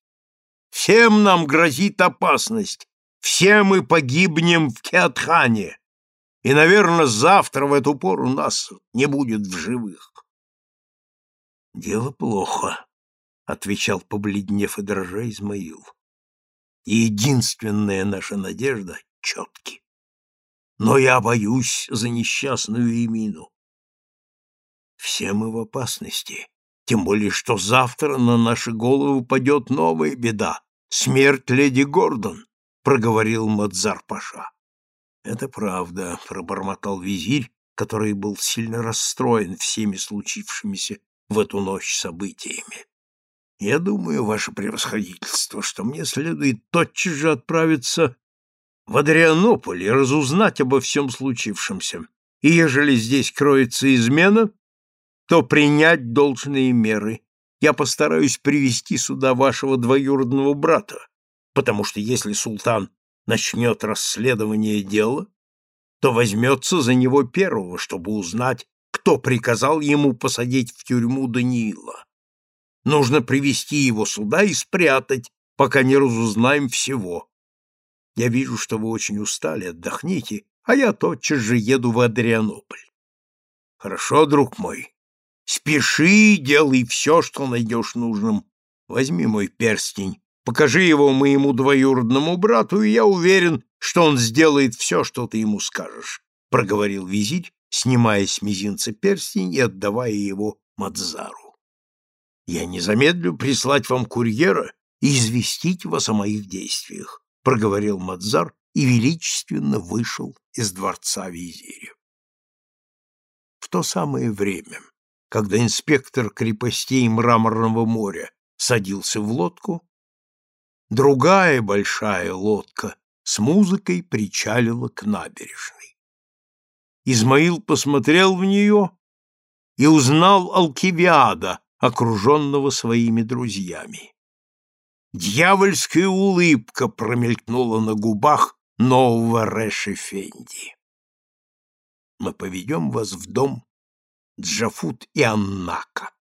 Всем нам грозит опасность, все мы погибнем в Кеатхане, и, наверное, завтра в эту пору нас не будет в живых. — Дело плохо, — отвечал, побледнев и дрожа Измаил. — Единственная наша надежда — четкий но я боюсь за несчастную Эмину. Все мы в опасности, тем более что завтра на наши головы упадет новая беда — смерть леди Гордон, — проговорил Мадзар-паша. — Это правда, — пробормотал визирь, который был сильно расстроен всеми случившимися в эту ночь событиями. Я думаю, ваше превосходительство, что мне следует тотчас же отправиться в Адрианополе разузнать обо всем случившемся, и ежели здесь кроется измена, то принять должные меры. Я постараюсь привести сюда вашего двоюродного брата, потому что если султан начнет расследование дела, то возьмется за него первого, чтобы узнать, кто приказал ему посадить в тюрьму Даниила. Нужно привести его сюда и спрятать, пока не разузнаем всего. Я вижу, что вы очень устали, отдохните, а я тотчас же еду в Адрианополь. Хорошо, друг мой. Спеши, делай все, что найдешь нужным. Возьми мой перстень, покажи его моему двоюродному брату, и я уверен, что он сделает все, что ты ему скажешь, — проговорил визирь, снимая с мизинца перстень и отдавая его Мадзару. Я не замедлю прислать вам курьера и известить вас о моих действиях проговорил Мадзар и величественно вышел из дворца визиря. В то самое время, когда инспектор крепостей Мраморного моря садился в лодку, другая большая лодка с музыкой причалила к набережной. Измаил посмотрел в нее и узнал Алкивиада, окруженного своими друзьями. Дьявольская улыбка промелькнула на губах нового Решефенди. Мы поведем вас в дом Джафут и Аннака.